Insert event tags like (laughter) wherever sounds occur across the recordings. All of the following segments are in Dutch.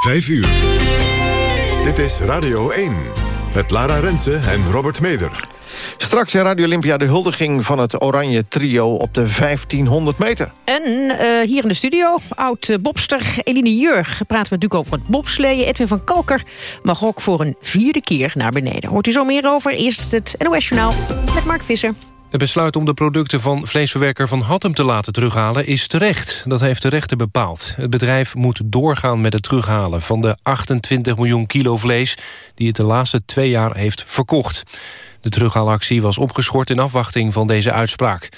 5 uur. Dit is Radio 1. Met Lara Rensen en Robert Meder. Straks in Radio Olympia de huldiging van het Oranje Trio op de 1500 meter. En uh, hier in de studio, oud-bobster Eline Jurg. Praten we natuurlijk over het bobsleeën. Edwin van Kalker mag ook voor een vierde keer naar beneden. Hoort u zo meer over? Eerst het NOS Journaal met Mark Visser. Het besluit om de producten van vleesverwerker Van Hattem te laten terughalen is terecht. Dat heeft de rechter bepaald. Het bedrijf moet doorgaan met het terughalen van de 28 miljoen kilo vlees... die het de laatste twee jaar heeft verkocht. De terughaalactie was opgeschort in afwachting van deze uitspraak.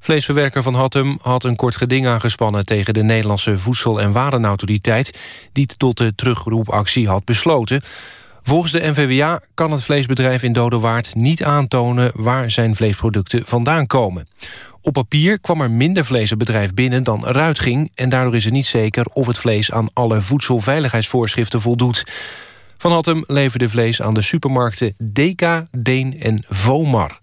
Vleesverwerker Van Hattem had een kort geding aangespannen... tegen de Nederlandse Voedsel- en Warenautoriteit... die tot de terugroepactie had besloten... Volgens de NVWA kan het vleesbedrijf in Dodewaard niet aantonen... waar zijn vleesproducten vandaan komen. Op papier kwam er minder vlees binnen dan eruit ging... en daardoor is het niet zeker of het vlees aan alle voedselveiligheidsvoorschriften voldoet. Van Hattem leverde vlees aan de supermarkten Deka, Deen en Vomar.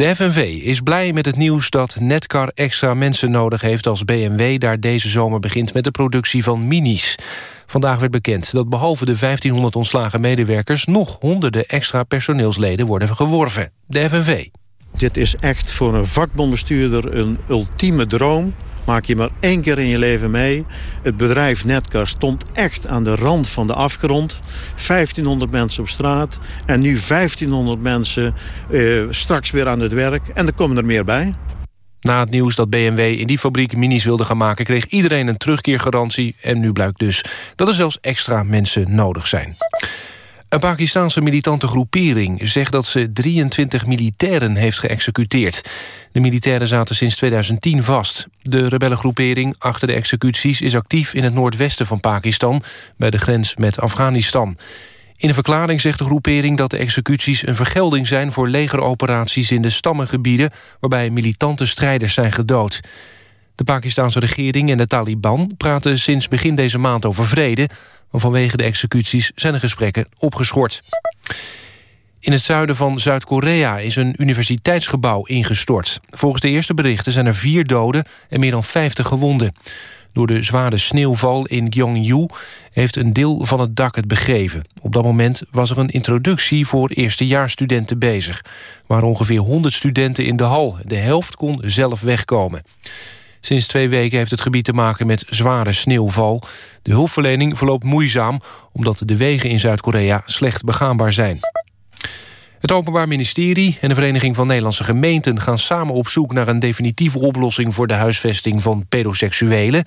De FNV is blij met het nieuws dat Netcar extra mensen nodig heeft... als BMW daar deze zomer begint met de productie van minis. Vandaag werd bekend dat behalve de 1500 ontslagen medewerkers... nog honderden extra personeelsleden worden geworven. De FNV. Dit is echt voor een vakbondbestuurder een ultieme droom maak je maar één keer in je leven mee. Het bedrijf Netcar stond echt aan de rand van de afgrond. 1500 mensen op straat en nu 1500 mensen uh, straks weer aan het werk. En er komen er meer bij. Na het nieuws dat BMW in die fabriek minis wilde gaan maken... kreeg iedereen een terugkeergarantie. En nu blijkt dus dat er zelfs extra mensen nodig zijn. Een Pakistanse militante groepering zegt dat ze 23 militairen heeft geëxecuteerd. De militairen zaten sinds 2010 vast. De rebellengroepering achter de executies is actief in het noordwesten van Pakistan... bij de grens met Afghanistan. In een verklaring zegt de groepering dat de executies een vergelding zijn... voor legeroperaties in de stammengebieden... waarbij militante strijders zijn gedood. De Pakistanse regering en de Taliban praten sinds begin deze maand over vrede... maar vanwege de executies zijn de gesprekken opgeschort. In het zuiden van Zuid-Korea is een universiteitsgebouw ingestort. Volgens de eerste berichten zijn er vier doden en meer dan 50 gewonden. Door de zware sneeuwval in Gyeongju heeft een deel van het dak het begeven. Op dat moment was er een introductie voor eerstejaarsstudenten bezig. Er waren ongeveer 100 studenten in de hal. De helft kon zelf wegkomen. Sinds twee weken heeft het gebied te maken met zware sneeuwval. De hulpverlening verloopt moeizaam... omdat de wegen in Zuid-Korea slecht begaanbaar zijn. Het Openbaar Ministerie en de Vereniging van Nederlandse Gemeenten... gaan samen op zoek naar een definitieve oplossing... voor de huisvesting van pedoseksuelen.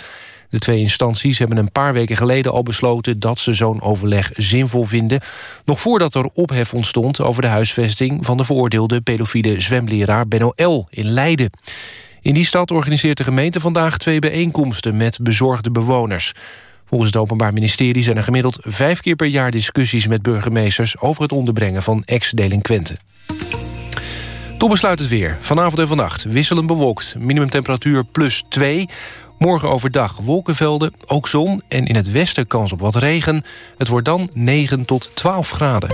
De twee instanties hebben een paar weken geleden al besloten... dat ze zo'n overleg zinvol vinden. Nog voordat er ophef ontstond over de huisvesting... van de veroordeelde pedofiele zwemleraar Benno L. in Leiden. In die stad organiseert de gemeente vandaag twee bijeenkomsten... met bezorgde bewoners. Volgens het Openbaar Ministerie zijn er gemiddeld vijf keer per jaar discussies met burgemeesters over het onderbrengen van ex-delinquenten. Tot besluit het weer. Vanavond en vannacht wisselend bewolkt. Minimumtemperatuur plus 2. Morgen overdag wolkenvelden, ook zon en in het westen kans op wat regen. Het wordt dan 9 tot 12 graden.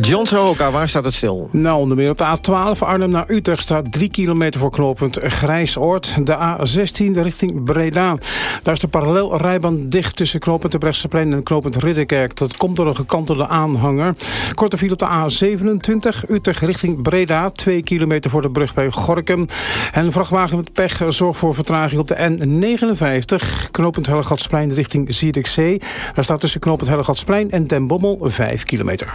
John Sohoka, waar staat het stil? Nou, onder meer op de A12 Arnhem naar Utrecht staat 3 kilometer voor knooppunt Grijsoord. De A16 richting Breda. Daar is de parallelrijbaan dicht tussen knooppunt Brechtseplein en knooppunt Ridderkerk. Dat komt door een gekantelde aanhanger. Korte file op de A27 Utrecht richting Breda. 2 kilometer voor de brug bij Gorkum. En een vrachtwagen met pech zorgt voor vertraging op de N59. Knooppunt Hellegatsplein richting Zierikzee. Daar staat tussen knooppunt Hellegatsplein en Den Bommel 5 kilometer.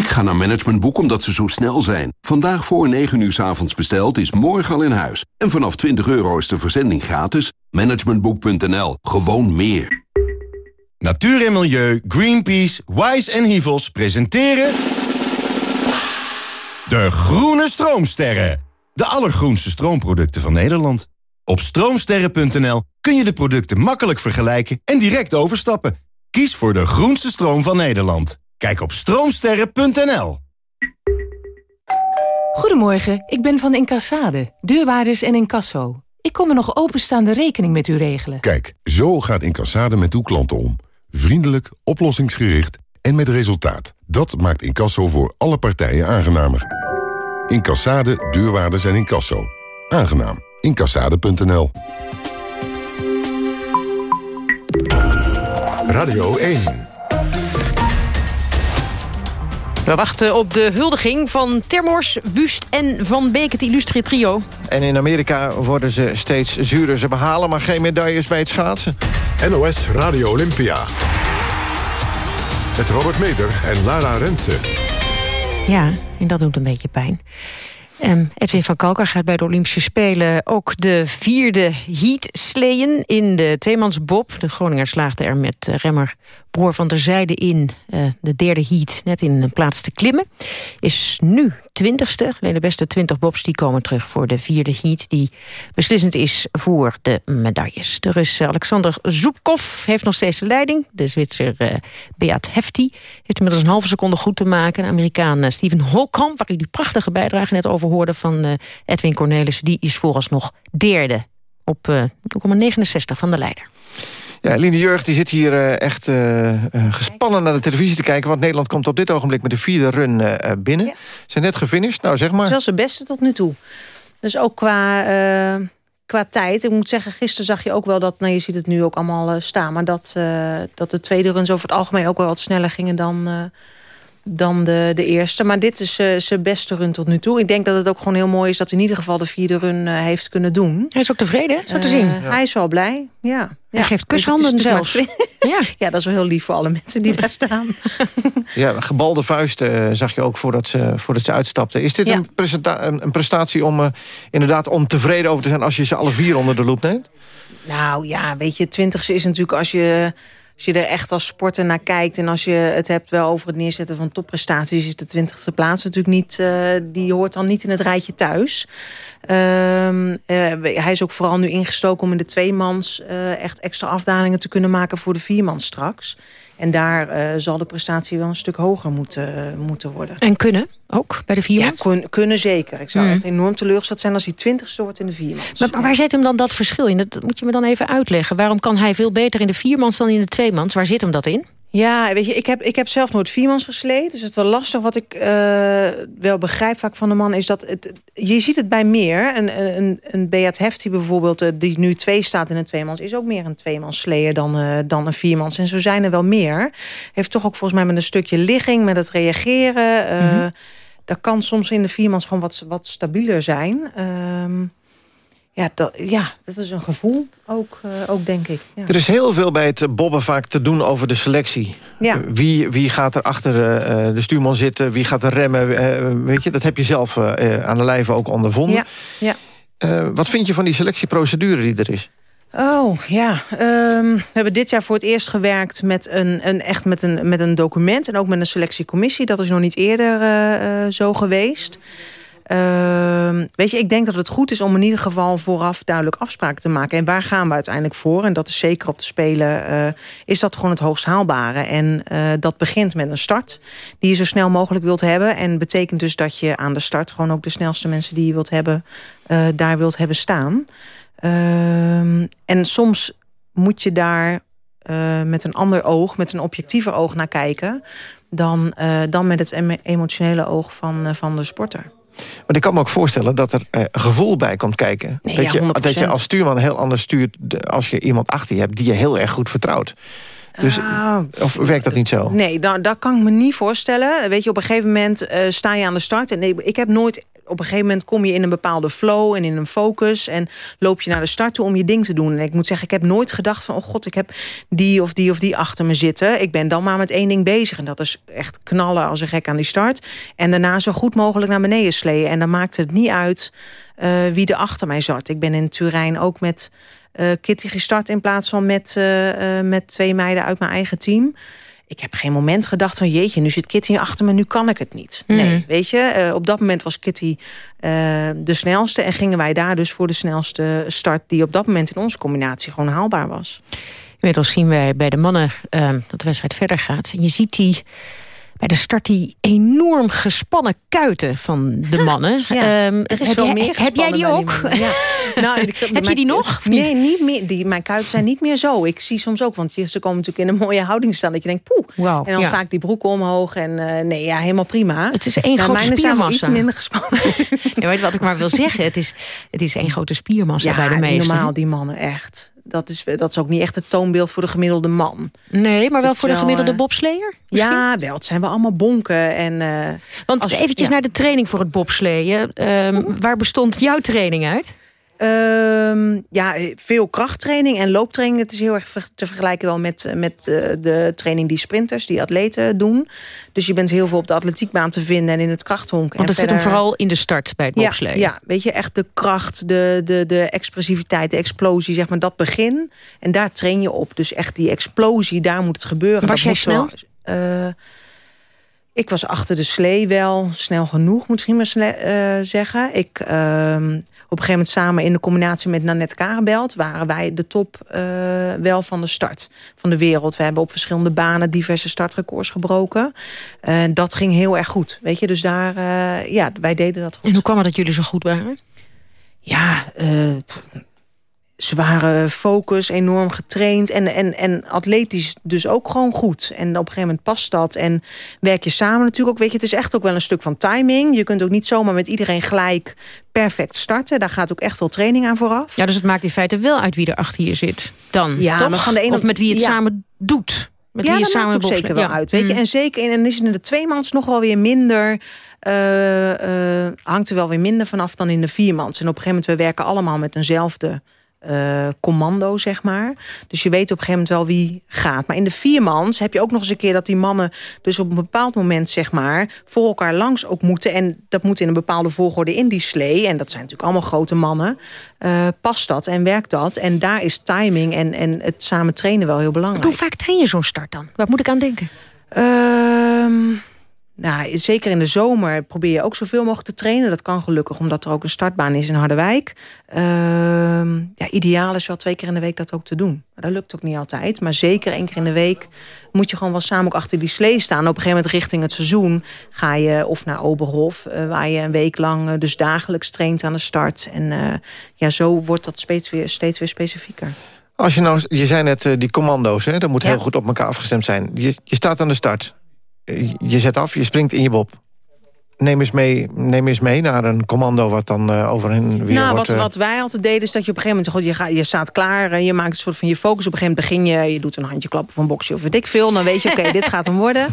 Ik ga naar Managementboek omdat ze zo snel zijn. Vandaag voor 9 uur s avonds besteld is morgen al in huis. En vanaf 20 euro is de verzending gratis. Managementboek.nl. Gewoon meer. Natuur en Milieu, Greenpeace, Wise en Hivels presenteren... De Groene Stroomsterren. De allergroenste stroomproducten van Nederland. Op stroomsterren.nl kun je de producten makkelijk vergelijken en direct overstappen. Kies voor de groenste stroom van Nederland. Kijk op stroomsterren.nl. Goedemorgen, ik ben van Incassade, deurwaarders en incasso. Ik kom een nog openstaande rekening met u regelen. Kijk, zo gaat Incassade met uw klanten om. Vriendelijk, oplossingsgericht en met resultaat. Dat maakt Incasso voor alle partijen aangenamer. Incassade, deurwaarders en incasso. Aangenaam. Incassade.nl Radio 1. We wachten op de huldiging van Termors, Wust en Van Beek, het illustre trio. En in Amerika worden ze steeds zuurder. Ze behalen maar geen medailles bij het schaatsen. NOS Radio Olympia. Met Robert Meter en Lara Rensen. Ja, en dat doet een beetje pijn. Um, Edwin van Kalker gaat bij de Olympische Spelen ook de vierde heat sleeën in de tweemansbob. De Groninger slaagde er met remmer Broer van der Zijde in uh, de derde heat net in een plaats te klimmen. Is nu twintigste. Alleen de beste twintig bobs die komen terug voor de vierde heat... die beslissend is voor de medailles. De Rus Alexander Zoepkov heeft nog steeds de leiding. De Zwitser uh, Beat Hefti heeft inmiddels een halve seconde goed te maken. De Amerikaan uh, Steven Holkamp, waar u die prachtige bijdrage net over hoorde... van Edwin Cornelissen, die is vooralsnog derde op 0,69 van de leider. Ja, Eline Jurg die zit hier uh, echt uh, gespannen naar de televisie te kijken... want Nederland komt op dit ogenblik met de vierde run uh, binnen. Ze zijn net gefinished, nou zeg maar. Het is wel zijn beste tot nu toe. Dus ook qua, qua tijd. Ik moet zeggen, gisteren zag je ook wel dat... nou, je ziet het nu ook allemaal staan... maar dat, dat de tweede runs over het algemeen ook wel wat sneller gingen dan dan de, de eerste. Maar dit is uh, zijn beste run tot nu toe. Ik denk dat het ook gewoon heel mooi is dat hij in ieder geval de vierde run uh, heeft kunnen doen. Hij is ook tevreden, zo te zien. Uh, ja. Hij is wel blij, ja. Hij geeft kushanden zelfs. ja. (laughs) ja, dat is wel heel lief voor alle mensen die daar staan. (laughs) ja, gebalde vuisten zag je ook voordat ze, voordat ze uitstapten. Is dit ja. een, een, een, prestatie om inderdaad om tevreden over te zijn... als je ze alle vier onder de loep neemt? Nou ja, weet je, twintigste is natuurlijk als je als je er echt als sporter naar kijkt... en als je het hebt wel over het neerzetten van topprestaties... is de twintigste plaats natuurlijk niet... Uh, die hoort dan niet in het rijtje thuis. Uh, uh, hij is ook vooral nu ingestoken om in de tweemans... Uh, echt extra afdalingen te kunnen maken voor de viermans straks. En daar zal de prestatie wel een stuk hoger moeten, moeten worden. En kunnen ook bij de viermans? Ja, kun, kunnen zeker. Ik zou mm. echt enorm teleurgesteld zijn als hij twintigste wordt in de viermans. Maar, maar waar zit hem dan dat verschil in? Dat moet je me dan even uitleggen. Waarom kan hij veel beter in de viermans dan in de tweemans? Waar zit hem dat in? Ja, weet je, ik heb, ik heb zelf nooit viermans gesleten. Dus het is wel lastig. Wat ik uh, wel begrijp vaak van de man is dat... Het, je ziet het bij meer. Een, een, een Beat Hefti bijvoorbeeld, die nu twee staat in een tweemans... is ook meer een tweemans sleeën dan, uh, dan een viermans. En zo zijn er wel meer. Heeft toch ook volgens mij met een stukje ligging, met het reageren... Uh, mm -hmm. Dat kan soms in de viermans gewoon wat, wat stabieler zijn... Um, ja, dat, ja, dat is een gevoel ook, uh, ook denk ik. Ja. Er is heel veel bij het bobben vaak te doen over de selectie. Ja. Wie, wie gaat er achter uh, de stuurman zitten? Wie gaat er remmen? Uh, weet je, dat heb je zelf aan de lijve ook ondervonden. Ja. Ja. wat vind je van die selectieprocedure die er is? Oh, ja. Um, we hebben dit jaar voor het eerst gewerkt met een, een, echt met een, met een document... en ook met een selectiecommissie. Dat is nog niet eerder zo geweest. Uh, weet je, ik denk dat het goed is om in ieder geval vooraf duidelijk afspraken te maken. En waar gaan we uiteindelijk voor? En dat is zeker op de Spelen, uh, is dat gewoon het hoogst haalbare. En uh, dat begint met een start die je zo snel mogelijk wilt hebben. En betekent dus dat je aan de start gewoon ook de snelste mensen die je wilt hebben, uh, daar wilt hebben staan. Ehm, en soms moet je daar met een ander oog, met een objectiever oog naar kijken... dan, dan met het emotionele oog van, van de sporter. Maar ik kan me ook voorstellen dat er uh, gevoel bij komt kijken. Nee, dat, ja, je, dat je als stuurman heel anders stuurt... als je iemand achter je hebt die je heel erg goed vertrouwt. Dus, uh, of werkt dat niet zo? Nee, dat, dat kan ik me niet voorstellen. Weet je, op een gegeven moment uh, sta je aan de start. En nee, ik heb nooit op een gegeven moment kom je in een bepaalde flow en in een focus. En loop je naar de start toe om je ding te doen. En ik moet zeggen, ik heb nooit gedacht van... oh god, ik heb die of die of die achter me zitten. Ik ben dan maar met één ding bezig. En dat is echt knallen als een gek aan die start. En daarna zo goed mogelijk naar beneden sleeën. En dan maakt het niet uit uh, wie er achter mij zat. Ik ben in Turijn ook met uh, Kitty gestart... in plaats van met, uh, met twee meiden uit mijn eigen team ik heb geen moment gedacht van jeetje, nu zit Kitty achter me, nu kan ik het niet. Mm. Nee, weet je, uh, op dat moment was Kitty uh, de snelste en gingen wij daar dus voor de snelste start die op dat moment in onze combinatie gewoon haalbaar was. Inmiddels zien wij bij de mannen ehm, dat de wedstrijd verder gaat. En je ziet die bij de start die enorm gespannen kuiten van de mannen. Ja, um, er is heb, wel je, meer heb jij die ook? ja. (laughs) nou, heb je die nog? Nee, niet meer. Die, mijn kuiten zijn niet meer zo. Ik zie soms ook, want ze komen natuurlijk in een mooie houding staan. Dat je denkt, poeh. Wow, en dan vaak die broeken omhoog. En uh, nee, ja, helemaal prima. Het is één nou, grote spiermassa. iets minder gespannen. (laughs) ja, weet wat ik maar wil zeggen? Het is, het is één grote spiermassa bij de meesten. normaal, die mannen, echt. Dat is, dat is ook niet echt het toonbeeld voor de gemiddelde man. Nee, maar wel voor de gemiddelde uh, bobsleer? Ja, wel. Het zijn wel allemaal bonken. En, uh, Want als, eventjes ja. naar de training voor het bobsleeën. Um, waar bestond jouw training uit? Um, ja, veel krachttraining en looptraining. Het is heel erg te vergelijken wel met, met uh, de training die sprinters, die atleten doen. Dus je bent heel veel op de atletiekbaan te vinden en in het krachthonk. Want dat verder... zit hem vooral in de start bij het bobsleeën. Ja, ja, weet je, echt de kracht, de, de, de expressiviteit, de explosie, zeg maar, dat begin. En daar train je op. Dus echt die explosie, daar moet het gebeuren. Was dat jij snel? Uh, ik was achter de slee wel snel genoeg, moet ik maar uh, zeggen. Ik, uh, op een gegeven moment samen in de combinatie met Nanette Karabelt... waren wij de top uh, wel van de start van de wereld. We hebben op verschillende banen diverse startrecords gebroken. Uh, dat ging heel erg goed, weet je. Dus daar, uh, ja, wij deden dat goed. En hoe kwam het dat jullie zo goed waren? Ja, ze waren focus, enorm getraind en, en, en atletisch dus ook gewoon goed. En op een gegeven moment past dat en werk je samen natuurlijk ook. Weet je, het is echt ook wel een stuk van timing. Je kunt ook niet zomaar met iedereen gelijk perfect starten. Daar gaat ook echt wel training aan vooraf. Ja, dus het maakt in feite wel uit wie er achter je zit dan, ja, toch? Maar van de ene of met wie het ja. samen doet. Met ja, wie je dat samen maakt ook zeker wel ja. uit. Weet je? Mm. En zeker in, en is in de tweemans nog wel weer minder... Uh, uh, hangt er wel weer minder vanaf dan in de viermans. En op een gegeven moment, we werken allemaal met eenzelfde uh, commando, zeg maar. Dus je weet op een gegeven moment wel wie gaat. Maar in de viermans heb je ook nog eens een keer dat die mannen... dus op een bepaald moment, zeg maar, voor elkaar langs ook moeten. En dat moet in een bepaalde volgorde in die slee. En dat zijn natuurlijk allemaal grote mannen. Uh, past dat en werkt dat. En daar is timing en, en het samen trainen wel heel belangrijk. Hoe vaak train je zo'n start dan? Waar moet ik aan denken? Uh, nou, zeker in de zomer probeer je ook zoveel mogelijk te trainen. Dat kan gelukkig, omdat er ook een startbaan is in Harderwijk. Uh, ja, ideaal is wel twee keer in de week dat ook te doen. Maar dat lukt ook niet altijd. Maar zeker één keer in de week moet je gewoon wel samen ook achter die slee staan. Op een gegeven moment richting het seizoen ga je of naar Oberhof... Uh, waar je een week lang uh, dus dagelijks traint aan de start. En uh, ja, zo wordt dat steeds weer, steeds weer specifieker. Als je nou, je zei net die commando's, hè, dat moet ja. heel goed op elkaar afgestemd zijn. Je, je staat aan de start. Je zet af, je springt in je bob. Neem eens mee, neem eens mee naar een commando wat dan uh, over hen weer nou, wordt... Wat, uh... wat wij altijd deden is dat je op een gegeven moment... God, je, gaat, je staat klaar en je maakt een soort van je focus. Op een gegeven moment begin je, je doet een handje klappen of een boxje of weet ik veel. Dan weet je, oké, okay, (laughs) dit gaat hem worden.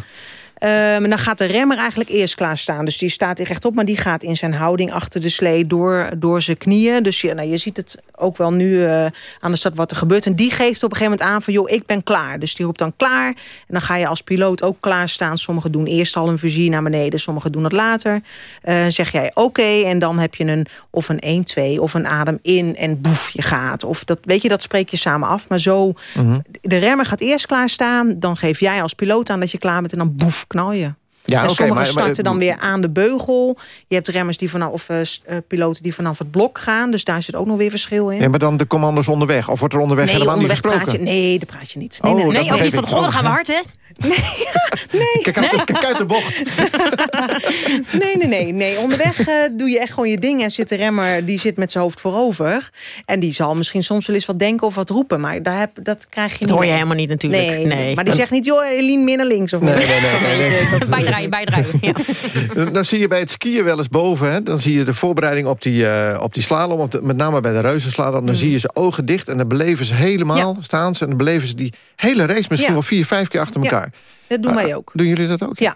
Um, en dan gaat de remmer eigenlijk eerst klaarstaan. Dus die staat er rechtop, maar die gaat in zijn houding achter de slee door, door zijn knieën. Dus je, nou, je ziet het ook wel nu uh, aan de stad wat er gebeurt. En die geeft op een gegeven moment aan van, joh, ik ben klaar. Dus die roept dan klaar. En dan ga je als piloot ook klaarstaan. Sommigen doen eerst al een vizier naar beneden, sommigen doen dat later. Uh, zeg jij oké, okay, en dan heb je een of een 1-2 of een adem in en boef, je gaat. Of dat, weet je, dat spreek je samen af. Maar zo, mm -hmm. de remmer gaat eerst klaarstaan. Dan geef jij als piloot aan dat je klaar bent en dan boef, knal je. Ja, en okay, sommigen maar, starten dan weer aan de beugel. Je hebt remmers die vanaf, of uh, piloten die vanaf het blok gaan. Dus daar zit ook nog weer verschil in. Ja, maar dan de commando's onderweg? Of wordt er onderweg nee, helemaal onderweg niet gesproken? Praat je, nee, dat praat je niet. Nee, oh, nee, nee, nee ook niet van, goh, dan gaan we hard, hè? Nee, (laughs) nee. Kijk uit, kijk uit de bocht. (laughs) nee, nee, nee, nee. Onderweg uh, doe je echt gewoon je ding. En zit de remmer, die zit met zijn hoofd voorover. En die zal misschien soms wel eens wat denken of wat roepen. Maar daar heb, dat krijg je dat niet. hoor je helemaal niet natuurlijk. Nee, nee. maar die zegt niet, joh, Eline, meer naar links. Of nee, nee, nee, nee, nee, nee. Bijdraaien, bijdraaien. Ja. (laughs) Dan zie je bij het skiën wel eens boven. Hè? Dan zie je de voorbereiding op die, uh, op die slalom. De, met name bij de reuzenslalom. Dan mm. zie je ze ogen dicht. En dan beleven ze helemaal, ja. staan ze. En dan beleven ze die hele race misschien ja. wel vier, vijf keer achter elkaar. Dat doen uh, wij ook. Doen jullie dat ook? Ja.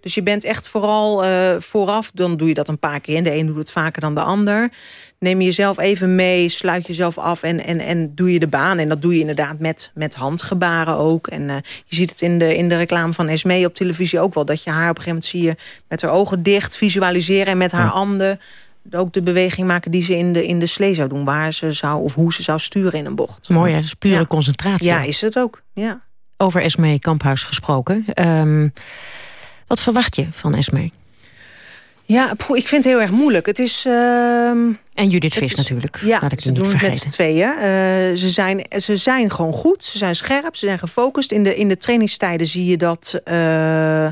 Dus je bent echt vooral uh, vooraf, dan doe je dat een paar keer. De een doet het vaker dan de ander. Neem je jezelf even mee, sluit jezelf af en, en, en doe je de baan. En dat doe je inderdaad met, met handgebaren ook. En uh, je ziet het in de, in de reclame van Esmee op televisie ook wel. Dat je haar op een gegeven moment zie je met haar ogen dicht visualiseren. En met haar ja. handen ook de beweging maken die ze in de, in de slee zou doen. Waar ze zou, of hoe ze zou sturen in een bocht. Mooi, hè? Dat is pure ja. concentratie. Ja, is het ook. Ja. Over Esmee Kamphuis gesproken. Um, wat verwacht je van Esmee? Ja, poeh, ik vind het heel erg moeilijk. Het is... ehm, En Judith Vis is- natuurlijk. Ja, Laat ik ze niet doen het met vergeten. z'n tweeën. Eh, ze, zijn, ze zijn gewoon goed. Ze zijn scherp. Ze zijn gefocust. In de, in de trainingstijden zie je dat, eh,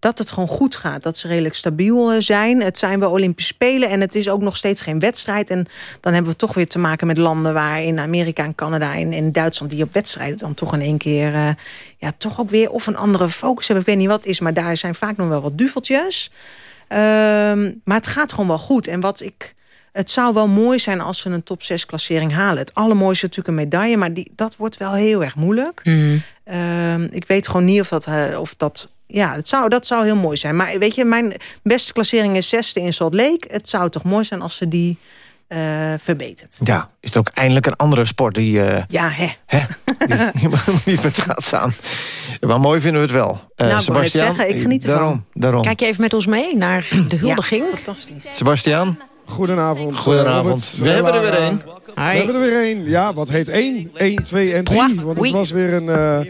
dat het gewoon goed gaat. Dat ze redelijk stabiel eh, zijn. Het zijn wel Olympische Spelen. En het is ook nog steeds geen wedstrijd. En dan hebben we toch weer te maken met landen... waar in Amerika en Canada en in Duitsland... die op wedstrijden dan toch in één keer... eh, ja, toch ook weer of een andere focus hebben. Ik weet niet wat is, maar daar zijn vaak nog wel wat duveltjes. Ehm, maar het gaat gewoon wel goed. En wat ik... Het zou wel mooi zijn als we een top 6 klassering halen. Het allermooiste is natuurlijk een medaille, maar die, dat wordt wel heel erg moeilijk. Ehm, ik weet gewoon niet of dat... eh, of dat ja, het zou, dat zou heel mooi zijn. Maar weet je, mijn beste klassering is zesde in Salt Lake. Het zou toch mooi zijn als ze die eh, verbetert. Ja, is er ook eindelijk een andere sport die... eh, Ja, hè. die (laughs) niet met schaatsen aan. Maar mooi vinden we het wel. Eh, Nou, ik zeggen, ik geniet ervan. Daarom, daarom. Kijk je even met ons mee naar de huldiging. fantastisch. Sebastian? Goedenavond. Goedenavond. eh, Robert. We hebben er weer één. We hebben er weer één. Ja, wat heet één? 1, 2 en 3. Want het was weer een eh,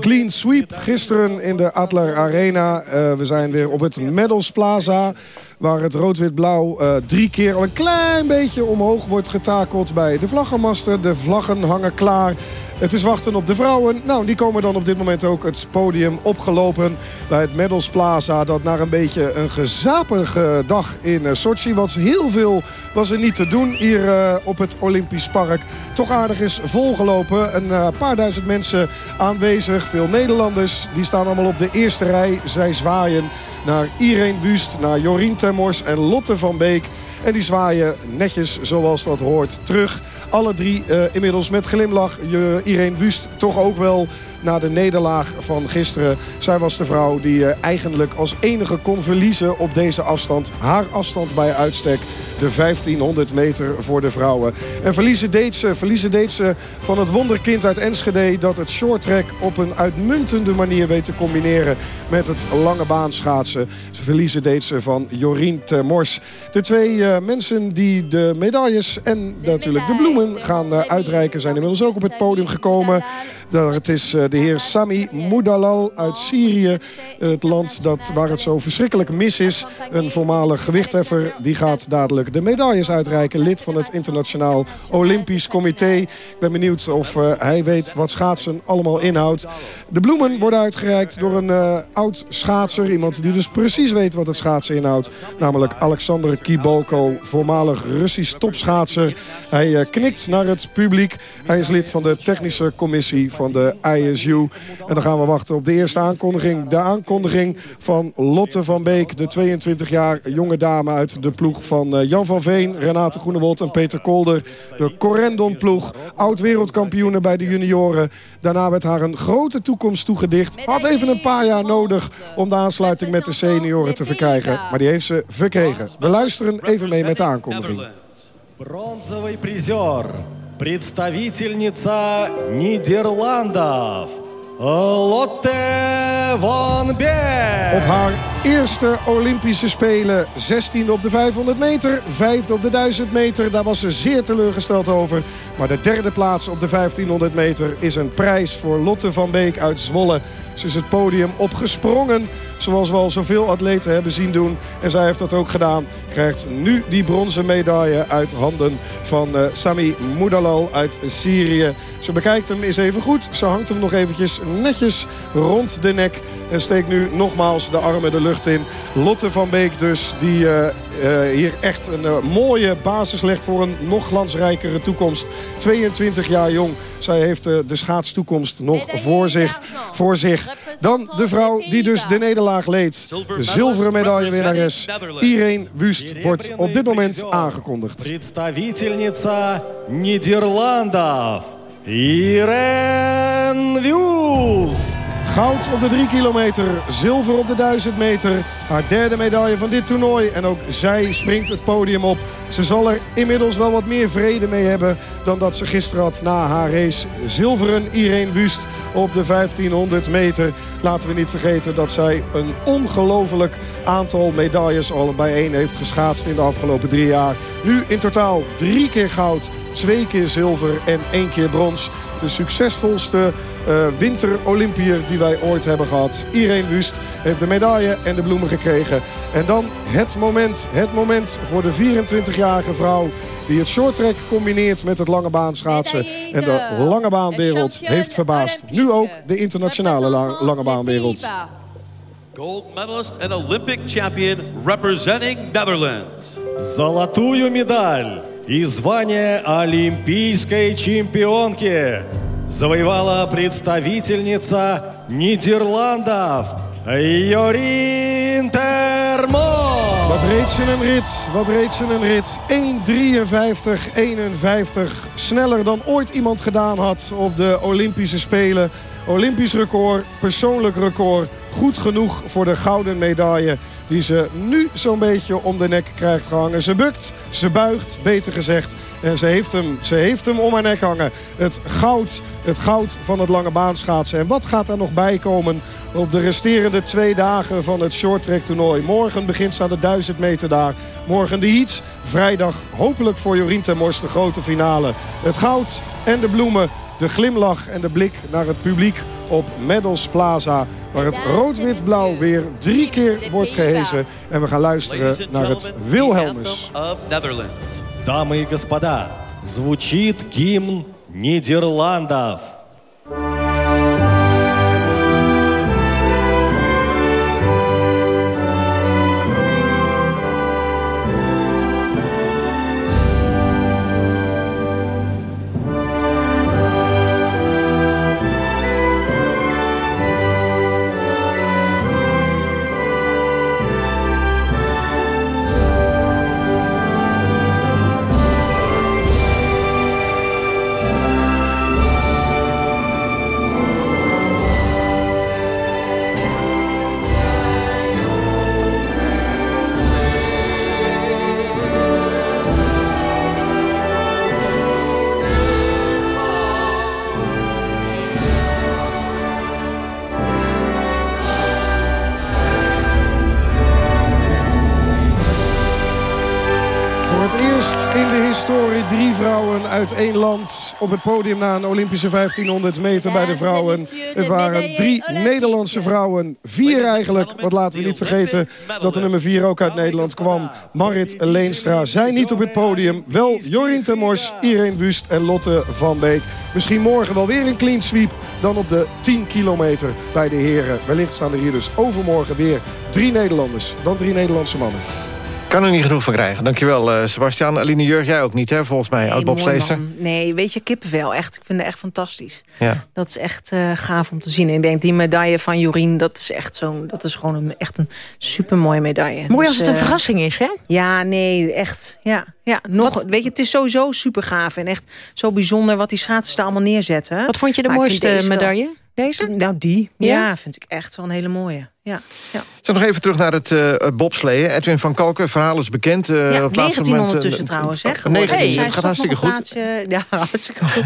clean sweep gisteren in de Adler Arena. Eh, we zijn weer op het Medals Plaza. Waar het rood-wit-blauw eh, drie keer al een klein beetje omhoog wordt getakeld bij de vlaggenmasten. De vlaggen hangen klaar. Het is wachten op de vrouwen. Nou, die komen dan op dit moment ook het podium opgelopen bij het Medals Plaza. Dat na een beetje een gezapige dag in eh, Sochi was. Heel veel was er niet te doen hier eh, op het Olympisch Park. Toch aardig is volgelopen. Een paar duizend mensen aanwezig. Veel Nederlanders. Die staan allemaal op de eerste rij. Zij zwaaien naar Irene Wust, naar Jorien Termors en Lotte van Beek. En die zwaaien netjes zoals dat hoort terug. Alle drie eh, inmiddels met glimlach. Je, Irene Wust toch ook wel na de nederlaag van gisteren. Zij was de vrouw die eh, eigenlijk als enige kon verliezen op deze afstand. Haar afstand bij uitstek. De 1500 meter voor de vrouwen. En verliezen deed ze, verliezen deed ze van het wonderkind uit Enschede... dat het shorttrack op een uitmuntende manier weet te combineren... met het lange baan schaatsen. Ze verliezen deed ze van Jorien Termors. De twee eh, mensen die de medailles en natuurlijk de bloemen gaan eh, uitreiken... zijn inmiddels ook op het podium gekomen. Het is eh, de heer Sami Moudalal uit Syrië. Het land dat, waar het zo verschrikkelijk mis is. Een voormalig gewichtheffer. Die gaat dadelijk de medailles uitreiken. Lid van het Internationaal Olympisch Comité. Ik ben benieuwd of eh, hij weet wat schaatsen allemaal inhoudt. De bloemen worden uitgereikt door een eh, oud schaatser. Iemand die dus precies weet wat het schaatsen inhoudt. Namelijk Alexander Kibolko, voormalig Russisch topschaatser. Hij eh, knikt naar het publiek. Hij is lid van de technische commissie van de ISU. En dan gaan we wachten op de eerste aankondiging. De aankondiging van Lotte van Beek, de 22 jaar jonge dame uit de ploeg van eh, Jan van Veen, Renate Groenewold en Peter Kolder. De Corendon-ploeg, oud-wereldkampioene bij de junioren. Daarna werd haar een grote toekomst toegedicht. Had even een paar jaar nodig om de aansluiting met de senioren te verkrijgen. Maar die heeft ze verkregen. We luisteren even mee met de aankondiging. Бронзовый призер, представительница Нидерландов, Lotte van Beek. Op haar eerste Olympische Spelen. 16e op de 500 meter, 5e op de 1000 meter. Daar was ze zeer teleurgesteld over. Maar de derde plaats op de 1500 meter is een prijs voor Lotte van Beek uit Zwolle. Ze is het podium opgesprongen. Zoals we al zoveel atleten hebben zien doen. En zij heeft dat ook gedaan. Krijgt nu die bronzen medaille uit handen van eh, Sami Moudalal uit Syrië. Ze bekijkt hem eens even goed. Ze hangt hem nog eventjes netjes rond de nek. En steekt nu nogmaals de armen de lucht in. Lotte van Beek dus, die eh, eh, hier echt een eh, mooie basis legt voor een nog glansrijkere toekomst. 22 jaar jong. Zij heeft eh, de schaatstoekomst nog voor zich, voor zich. Dan de vrouw die dus de nederlaag leed. De zilveren medaillewinnares Irene Wust wordt op dit moment aangekondigd. Представительница Нидерландов, Irene Wust. Goud op de 3 kilometer, zilver op de 1000 meter. Haar derde medaille van dit toernooi. En ook zij springt het podium op. Ze zal er inmiddels wel wat meer vrede mee hebben dan dat ze gisteren had na haar race. Zilveren Irene Wust op de 1500 meter. Laten we niet vergeten dat zij een ongelooflijk aantal medailles al bijeen heeft geschaatst in de afgelopen drie jaar. Nu in totaal drie keer goud, twee keer zilver en één keer brons De succesvolste uh, winter-Olympiër die wij ooit hebben gehad. Irene Wust heeft de medaille en de bloemen gekregen. En dan het moment, het moment voor de 24-jarige vrouw die het shorttrack combineert met het lange baan schaatsen. En de lange baanwereld heeft verbaasd. Nu ook de internationale lange baanwereld. Gold medalist and Olympic champion representing Netherlands. Золотую медаль и звание олимпийской чемпионки завоевала представительница Нидерландов Jorien Termos. Wat reed ze een rit, wat reed ze een rit. 1.53-51. Sneller dan ooit iemand gedaan had op de Olympische Spelen. Olympisch record, persoonlijk record. Goed genoeg voor de gouden medaille die ze nu zo'n beetje om de nek krijgt gehangen. Ze bukt, ze buigt, beter gezegd. En ze heeft hem, ze heeft hem om haar nek hangen. Het goud, het goud van het lange baanschaatsen. En wat gaat er nog bij komen op de resterende twee dagen van het shorttrack toernooi? Morgen begint ze aan de 1000 meter daar. Morgen de heats. Vrijdag hopelijk voor Jorien Termors de grote finale. Het goud en de bloemen. De glimlach en de blik naar het publiek op Medals Plaza. Waar het rood-wit-blauw weer drie keer wordt gehezen. En we gaan luisteren naar het Wilhelmus. Дамы и господа, звучит гимн Нидерландов. Uit één land op het podium na een Olympische 1500 meter bij de vrouwen. Het waren drie Nederlandse vrouwen. Vier eigenlijk, want laten we niet vergeten dat de nummer vier ook uit Nederland kwam. Marit Leenstra. Zij niet op het podium. Wel Jorien Termors, Irene Wust en Lotte van Beek. Misschien morgen wel weer een clean sweep dan op de 10 kilometer bij de heren. Wellicht staan er hier dus overmorgen weer drie Nederlanders. Dan drie Nederlandse mannen. Kan er niet genoeg van krijgen. Dankjewel, uh, Sebastian. Aline Jurg, jij ook niet, hè, volgens mij, oud bobsleester. Nee, weet je, kippenvel. Echt, ik vind het echt fantastisch. Ja. Dat is echt uh, gaaf om te zien. ik denk, die medaille van Jorien, dat is echt zo'n, dat is gewoon een, echt een supermooie medaille. Mooi als dus, het een uh, verrassing is, hè? Ja, nee, echt. Ja, ja nog, wat? weet je, het is sowieso super gaaf. En echt zo bijzonder wat die schaatsers daar allemaal neerzetten. Wat vond je de maar mooiste medaille? Wel, deze? Nou, die. Ja? ja? vind ik echt wel een hele mooie. Ja, ja. Zo nog even terug naar het uh, bobsleeën. Edwin van Kalken, verhaal is bekend. Uh, ja, op 19 moment, ondertussen uh, trouwens. Hè, 19, hey, het gaat (laughs) hartstikke goed. Plaatsje, ja, hartstikke goed.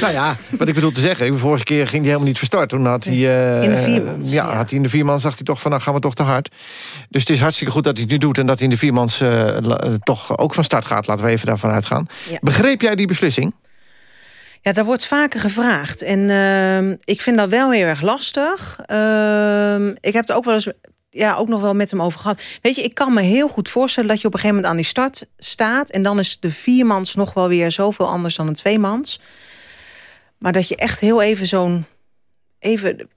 nou ja, wat ik bedoel te zeggen. De vorige keer ging hij helemaal niet verstart. Toen had hij... in de viermans. Ja, ja, had hij in de viermans dacht hij toch van... nou gaan we toch te hard. Dus het is hartstikke goed dat hij het nu doet... en dat hij in de viermans toch ook van start gaat. Laten we even daarvan uitgaan. Begreep jij die beslissing? Ja, daar wordt vaker gevraagd. En uh, ik vind dat wel heel erg lastig. Uh, ik heb het ook wel eens ja, ook nog wel met hem over gehad. Weet je, ik kan me heel goed voorstellen dat je op een gegeven moment aan die start staat. En dan is de viermans nog wel weer zoveel anders dan een tweemans. Maar dat je echt heel even zo'n... Even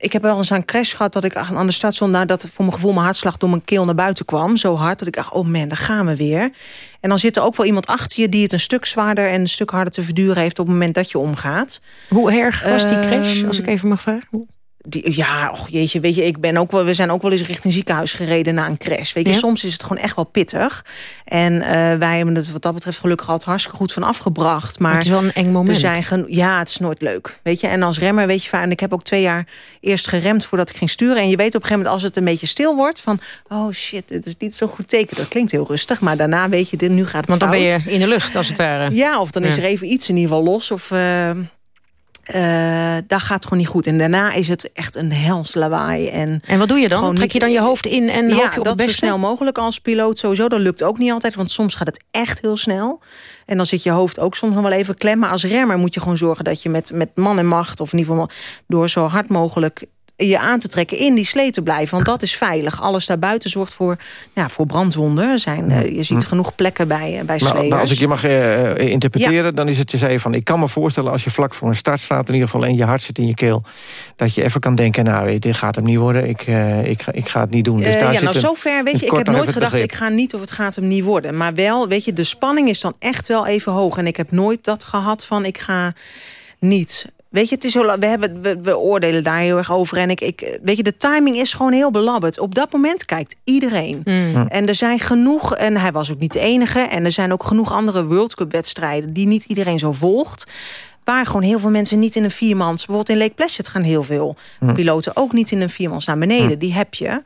ik heb wel eens een crash gehad dat ik aan de stad stond... nadat voor mijn gevoel mijn hartslag door mijn keel naar buiten kwam. Zo hard dat ik dacht, oh man, daar gaan we weer. En dan zit er ook wel iemand achter je... die het een stuk zwaarder en een stuk harder te verduren heeft... op het moment dat je omgaat. Hoe erg was die crash, als ik even mag vragen? Die, ja, och, jeetje, weet je, ik ben ook wel, we zijn ook wel eens richting ziekenhuis gereden na een crash. Weet je, soms is het gewoon echt wel pittig. En uh, wij hebben het wat dat betreft gelukkig altijd hartstikke goed van afgebracht. Maar, het is wel een eng moment. Zijn ja, het is nooit leuk. Weet je, en als remmer weet je vaak, ik heb ook twee jaar eerst geremd voordat ik ging sturen. En je weet op een gegeven moment als het een beetje stil wordt van, oh shit, dit is niet zo goed teken. Dat klinkt heel rustig, maar daarna weet je, dit, nu gaat het Want dan fout. ben je in de lucht als het ware. Ja, of dan is er even iets in ieder geval los. Of, uh, Uh, dat gaat gewoon niet goed. En daarna is het echt een hels lawaai. En, en wat doe je dan? Trek je dan je hoofd in en ja, hoop je op dat zo snel mogelijk als piloot sowieso. Dat lukt ook niet altijd, want soms gaat het echt heel snel. En dan zit je hoofd ook soms nog wel even klem. Maar als remmer moet je gewoon zorgen dat je met, met man en macht... of in ieder geval door zo hard mogelijk je aan te trekken in die slee te blijven. Want dat is veilig. Alles daarbuiten zorgt voor, ja, voor brandwonden. Zijn, uh, je ziet genoeg plekken bij, uh, bij maar, maar, als ik je mag uh, interpreteren, ja. dan is het je zei van... ik kan me voorstellen als je vlak voor een start staat... in ieder geval en je hart zit in je keel... dat je even kan denken, nou, dit gaat hem niet worden. Ik, ik, ga, ik ga het niet doen. Dus daar ja, nou, zover, weet je, ik heb nooit gedacht... ik ga niet of het gaat hem niet worden. Maar wel, weet je, de spanning is dan echt wel even hoog. En ik heb nooit dat gehad van, ik ga niet... Weet je, het is zo, we, hebben, we, we, oordelen daar heel erg over. En ik, ik, weet je, de timing is gewoon heel belabberd. Op dat moment kijkt iedereen. Mm. En er zijn genoeg, en hij was ook niet de enige... en er zijn ook genoeg andere World Cup wedstrijden... die niet iedereen zo volgt waar gewoon heel veel mensen niet in een viermans... bijvoorbeeld in Lake Placid gaan heel veel Mm. piloten ook niet in een viermans naar beneden. Die heb je.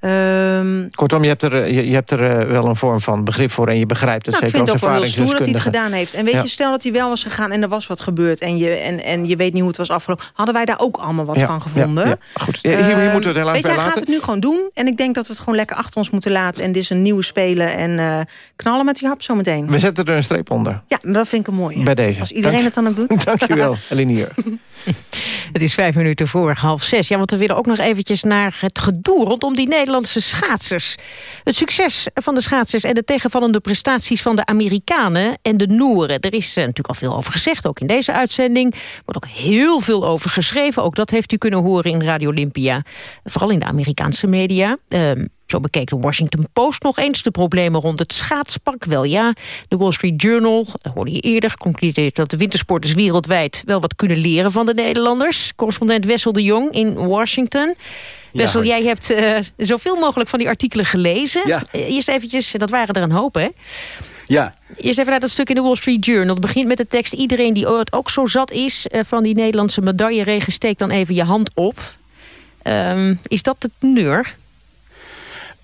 Um, Kortom, je hebt er, je, je hebt er uh, wel een vorm van begrip voor... en je begrijpt het nou, zeker als Ik vind het ook wel heel stoer dat hij het gedaan heeft. En weet Ja. je, stel dat hij wel was gegaan en er was wat gebeurd... en je, en, en je weet niet hoe het was afgelopen... hadden wij daar ook allemaal wat Ja, van gevonden. ja, ja. Goed, hier- hier Ehm, moeten we het helaas weet je, bij hij gaat het nu gewoon doen. En ik denk dat we het gewoon lekker achter ons moeten laten... en dit is een nieuwe spelen en eh, knallen met die hap zometeen. We zetten er een streep onder. Ja, dat vind ik een mooie. Bij deze. Als iedereen Dank- het dan ook doet. (laughs) Dankjewel, (laughs) Eline hier. Het is vijf minuten voor half zes. Ja, want we willen ook nog eventjes naar het gedoe rondom die Nederlandse schaatsers. Het succes van de schaatsers en de tegenvallende prestaties van de Amerikanen en de Noeren. Er is eh, natuurlijk al veel over gezegd, ook in deze uitzending. Er wordt ook heel veel over geschreven. Ook dat heeft u kunnen horen in Radio Olympia. Vooral in de Amerikaanse media. Ehm, zo bekeek de Washington Post nog eens de problemen rond het schaatspak. Wel ja, de Wall Street Journal, dat hoorde je eerder... concludeert dat de wintersporters wereldwijd wel wat kunnen leren van de Nederlanders. Correspondent Wessel de Jong in Washington. Wessel, jij hebt eh, zoveel mogelijk van die artikelen gelezen. Ja. Eh, Eerst eventjes, dat waren er een hoop, hè? Ja, Eerst even naar dat stuk in de Wall Street Journal. Het begint met de tekst... iedereen die het ook zo zat is eh, van die Nederlandse medailleregen... steek dan even je hand op. Ehm, is dat het neur?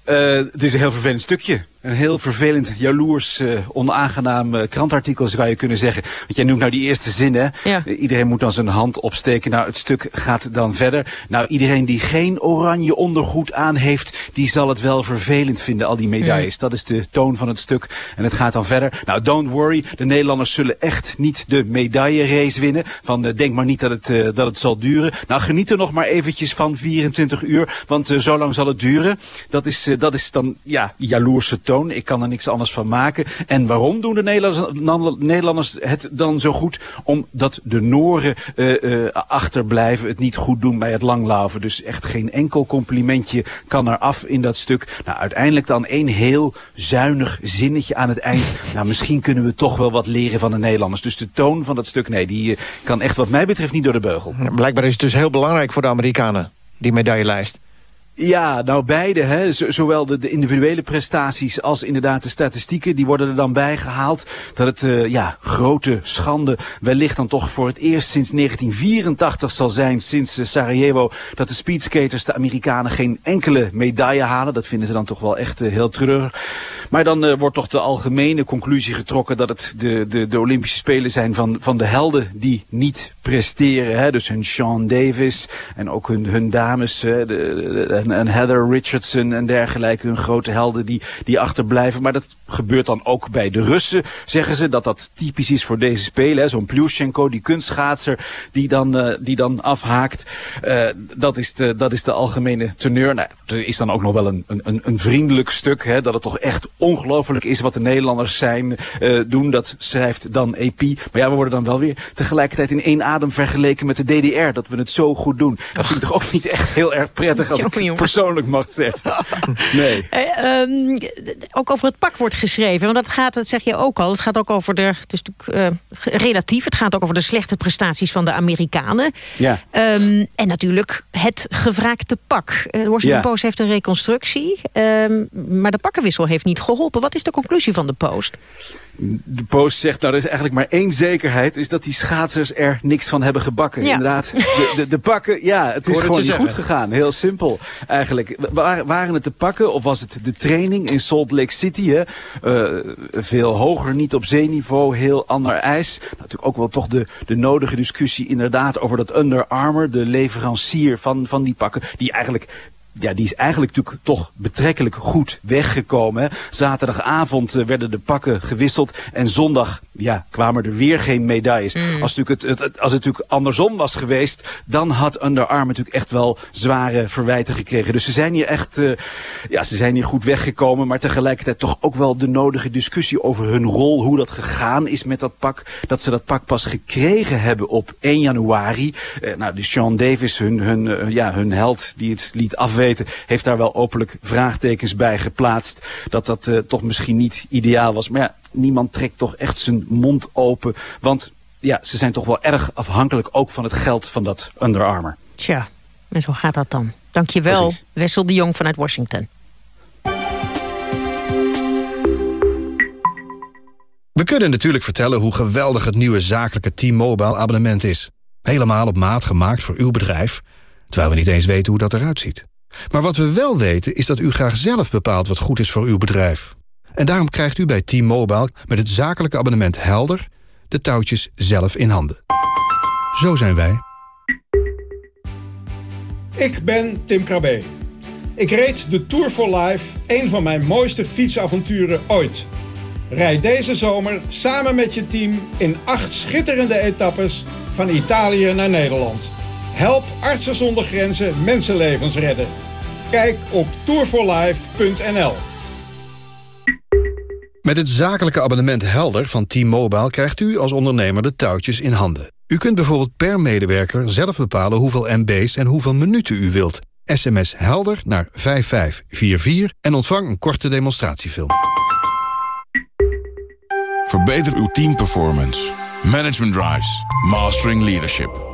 Eh, het is een heel vervelend stukje. Een heel vervelend, jaloers, eh, onaangenaam eh, krantartikel zou je kunnen zeggen. Want jij noemt nou die eerste zin, hè? Ja. Iedereen moet dan zijn hand opsteken. Nou, het stuk gaat dan verder. Nou, iedereen die geen oranje ondergoed aan heeft, die zal het wel vervelend vinden, al die medailles. Dat is de toon van het stuk. En het gaat dan verder. Nou, don't worry, de Nederlanders zullen echt niet de medaillerace winnen. Van, eh, denk maar niet dat het, dat het zal duren. Nou, geniet er nog maar eventjes van 24 uur, want zo lang zal het duren. Dat is, dat is dan, ja, jaloerse toon. Ik kan er niks anders van maken. En waarom doen de Nederlanders, het dan zo goed? Omdat de Nooren eh, eh, achterblijven, het niet goed doen bij het langlaufen. Dus echt geen enkel complimentje kan er af in dat stuk. Nou, uiteindelijk dan één heel zuinig zinnetje aan het eind. Nou, misschien kunnen we toch wel wat leren van de Nederlanders. Dus de toon van dat stuk, nee, die eh, kan echt wat mij betreft niet door de beugel. Blijkbaar is het dus heel belangrijk voor de Amerikanen, die medaillelijst. Ja, nou beide. Hè. Zo- zowel de, de individuele prestaties als inderdaad de statistieken. Die worden er dan bijgehaald. Dat het eh, ja, grote schande wellicht dan toch voor het eerst sinds 1984 zal zijn. Sinds eh, Sarajevo. Dat de speedskaters, de Amerikanen, geen enkele medaille halen. Dat vinden ze dan toch wel echt eh, heel treurig. Maar dan wordt toch de algemene conclusie getrokken dat het de, de, de Olympische Spelen zijn van, van de helden die niet presteren. Hè? Dus hun Sean Davis en ook hun, hun dames? De, de- en, en Heather Richardson en dergelijke. Hun grote helden die, die achterblijven. Maar dat gebeurt dan ook bij de Russen, zeggen ze. Dat dat typisch is voor deze Spelen. Zo'n Plyushchenko, die kunstschaatser, die dan, eh, die dan afhaakt. Eh, dat, is de, dat is de algemene teneur. Nou, er is dan ook nog wel een, een, een vriendelijk stuk. Hè, dat het toch echt ongelooflijk is wat de Nederlanders zijn, eh, doen. Dat schrijft dan EP. Maar ja, we worden dan wel weer tegelijkertijd in één adem vergeleken met de DDR. Dat we het zo goed doen. Dat vind ik toch ook niet echt heel erg prettig als ik (laughs) persoonlijk mag zeggen. (laughs) Nee. Eh, ehm, ook over het pak wordt geschreven. Want dat gaat, dat zeg je ook al. Het gaat ook over de. Het is natuurlijk eh, relatief. Het gaat ook over de slechte prestaties van de Amerikanen. Ja. Ehm, en natuurlijk het gevraagde pak. Eh, De Washington Ja. Post heeft een reconstructie. ehm, maar de pakkenwissel heeft niet geholpen. Wat is de conclusie van de Post? De post zegt, nou er is eigenlijk maar één zekerheid... is dat die schaatsers er niks van hebben gebakken. Ja. Inderdaad, de, de, de pakken, ja, het is het gewoon niet goed gegaan. Heel simpel eigenlijk. Wa- waren het de pakken of was het de training in Salt Lake City? Hè? Eh, veel hoger, niet op zeeniveau, heel ander ijs. Nou, natuurlijk ook wel toch de, de nodige discussie inderdaad over dat Under Armour... de leverancier van, van die pakken, die eigenlijk ja, die is eigenlijk natuurlijk toch betrekkelijk goed weggekomen. Hè. Zaterdagavond eh, werden de pakken gewisseld. En zondag ja, kwamen er weer geen medailles. Als, natuurlijk het, als het natuurlijk andersom was geweest... dan had Under Armour natuurlijk echt wel zware verwijten gekregen. Dus ze zijn hier echt eh, ja, ze zijn hier goed weggekomen. Maar tegelijkertijd toch ook wel de nodige discussie over hun rol. Hoe dat gegaan is met dat pak. Dat ze dat pak pas gekregen hebben op 1 januari. Eh, nou, die Sean Davis, hun, hun, ja, hun held die het liet heeft daar wel openlijk vraagtekens bij geplaatst. Dat dat eh, toch misschien niet ideaal was. Maar ja, niemand trekt toch echt zijn mond open. Want ja, ze zijn toch wel erg afhankelijk ook van het geld van dat Under Armour. Tja, en zo gaat dat dan. Dankjewel, Precies. Wessel de Jong vanuit Washington. We kunnen natuurlijk vertellen hoe geweldig het nieuwe zakelijke T-Mobile abonnement is. Helemaal op maat gemaakt voor uw bedrijf, terwijl we niet eens weten hoe dat eruit ziet. Maar wat we wel weten is dat u graag zelf bepaalt wat goed is voor uw bedrijf. En daarom krijgt u bij T-Mobile met het zakelijke abonnement Helder de touwtjes zelf in handen. Zo zijn wij. Ik ben Tim Krabbe. Ik reed de Tour for Life, een van mijn mooiste fietsavonturen ooit. Rijd deze zomer samen met je team in acht schitterende etappes van Italië naar Nederland. Help Artsen zonder Grenzen mensenlevens redden. Kijk op tourforlife.nl. Met het zakelijke abonnement Helder van T-Mobile krijgt u als ondernemer de touwtjes in handen. U kunt bijvoorbeeld per medewerker zelf bepalen hoeveel MB's en hoeveel minuten u wilt. SMS Helder naar 5544 en ontvang een korte demonstratiefilm. Verbeter uw teamperformance. Management Drives. Mastering Leadership.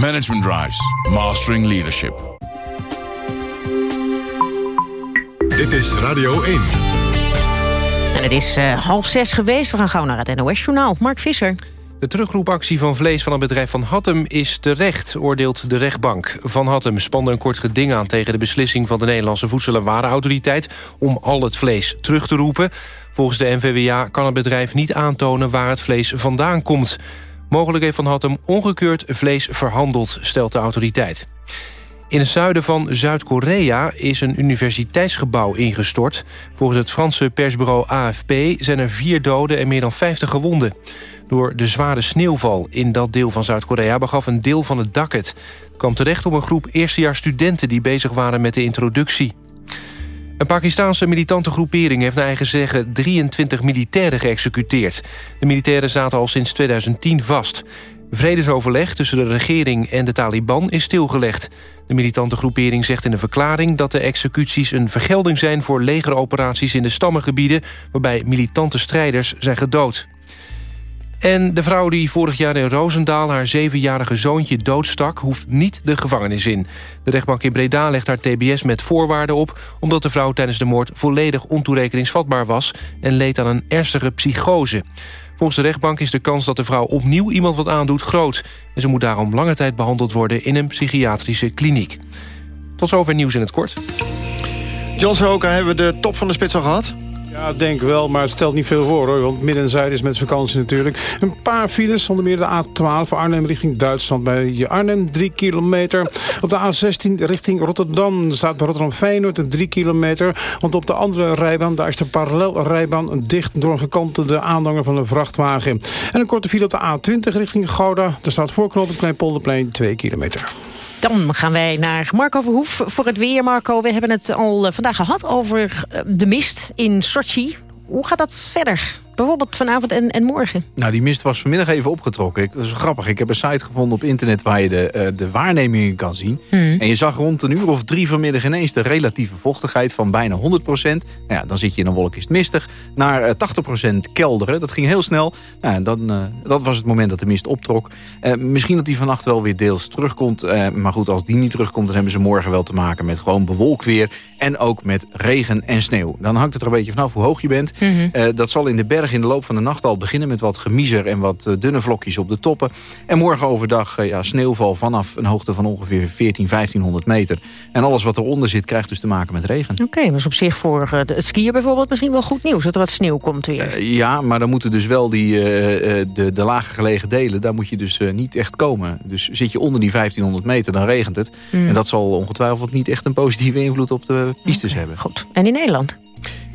Management Drives. Mastering Leadership. Dit is Radio 1. En het is eh, half zes geweest. We gaan gauw naar het NOS-journaal. Mark Visser. De terugroepactie van vlees van het bedrijf Van Hattem is terecht, oordeelt de rechtbank. Van Hattem spande een kort geding aan tegen de beslissing van de Nederlandse Voedsel- en Warenautoriteit om al het vlees terug te roepen. Volgens de NVWA kan het bedrijf niet aantonen waar het vlees vandaan komt. Mogelijk heeft Van Hattem ongekeurd vlees verhandeld, stelt de autoriteit. In het zuiden van Zuid-Korea is een universiteitsgebouw ingestort. Volgens het Franse persbureau AFP zijn er vier doden en meer dan 50 gewonden. Door de zware sneeuwval in dat deel van Zuid-Korea begaf een deel van het dak het. Het kwam terecht op een groep eerstejaars studenten die bezig waren met de introductie. Een Pakistaanse militante groepering heeft naar eigen zeggen 23 militairen geëxecuteerd. De militairen zaten al sinds 2010 vast. Vredesoverleg tussen de regering en de Taliban is stilgelegd. De militante groepering zegt in een verklaring dat de executies een vergelding zijn voor legeroperaties in de stammengebieden waarbij militante strijders zijn gedood. En de vrouw die vorig jaar in Roosendaal haar zevenjarige zoontje doodstak... hoeft niet de gevangenis in. De rechtbank in Breda legt haar tbs met voorwaarden op... omdat de vrouw tijdens de moord volledig ontoerekeningsvatbaar was... en leed aan een ernstige psychose. Volgens de rechtbank is de kans dat de vrouw opnieuw iemand wat aandoet groot. En ze moet daarom lange tijd behandeld worden in een psychiatrische kliniek. Tot zover nieuws in het kort. John Sohoka, hebben we de top van de spits al gehad? Ja, denk wel, maar het stelt niet veel voor hoor. Want midden en zuiden is met vakantie natuurlijk. Een paar files, onder meer de A12 Arnhem richting Duitsland bij Arnhem, 3 kilometer. Op de A16 richting Rotterdam staat bij Rotterdam Feyenoord 3 kilometer. Want op de andere rijbaan, daar is de parallelrijbaan dicht door een gekantelde van een vrachtwagen. En een korte file op de A20 richting Gouda. Daar staat voorknopend Kleinpolderplein 2 kilometer. Dan gaan wij naar Marco Verhoef voor het weer. Marco, we hebben het al eh, vandaag gehad over eh, de mist in Sochi. Hoe gaat dat verder? Bijvoorbeeld vanavond en, en morgen. Nou, die mist was vanmiddag even opgetrokken. Ik, dat is grappig. Ik heb een site gevonden op internet waar je de, uh, de waarnemingen kan zien. Hmm. En je zag rond een uur of drie vanmiddag ineens de relatieve vochtigheid van bijna 100% Nou ja, dan zit je in een wolk, is het mistig. Naar uh, 80% kelderen. Dat ging heel snel. Nou, en dan, uh, dat was het moment dat de mist optrok. Uh, misschien dat die vannacht wel weer deels terugkomt. Maar goed, als die niet terugkomt, dan hebben ze morgen wel te maken met gewoon bewolkt weer. En ook met regen en sneeuw. Dan hangt het er een beetje vanaf hoe hoog je bent. Mhm. Dat zal in de in de loop van de nacht al beginnen met wat gemiezer en wat uh, dunne vlokjes op de toppen. En morgen overdag uh, ja, sneeuwval vanaf een hoogte van ongeveer 14, 1500 meter. En alles wat eronder zit krijgt dus te maken met regen. Oké, okay, dus op zich voor uh, het skiën bijvoorbeeld misschien wel goed nieuws. Dat er wat sneeuw komt weer. ja, maar dan moeten dus wel die, de, de lage gelegen delen, daar moet je dus niet echt komen. Dus zit je onder die 1500 meter, dan regent het. Mm. En dat zal ongetwijfeld niet echt een positieve invloed op de pistes okay, hebben. Goed. En in Nederland?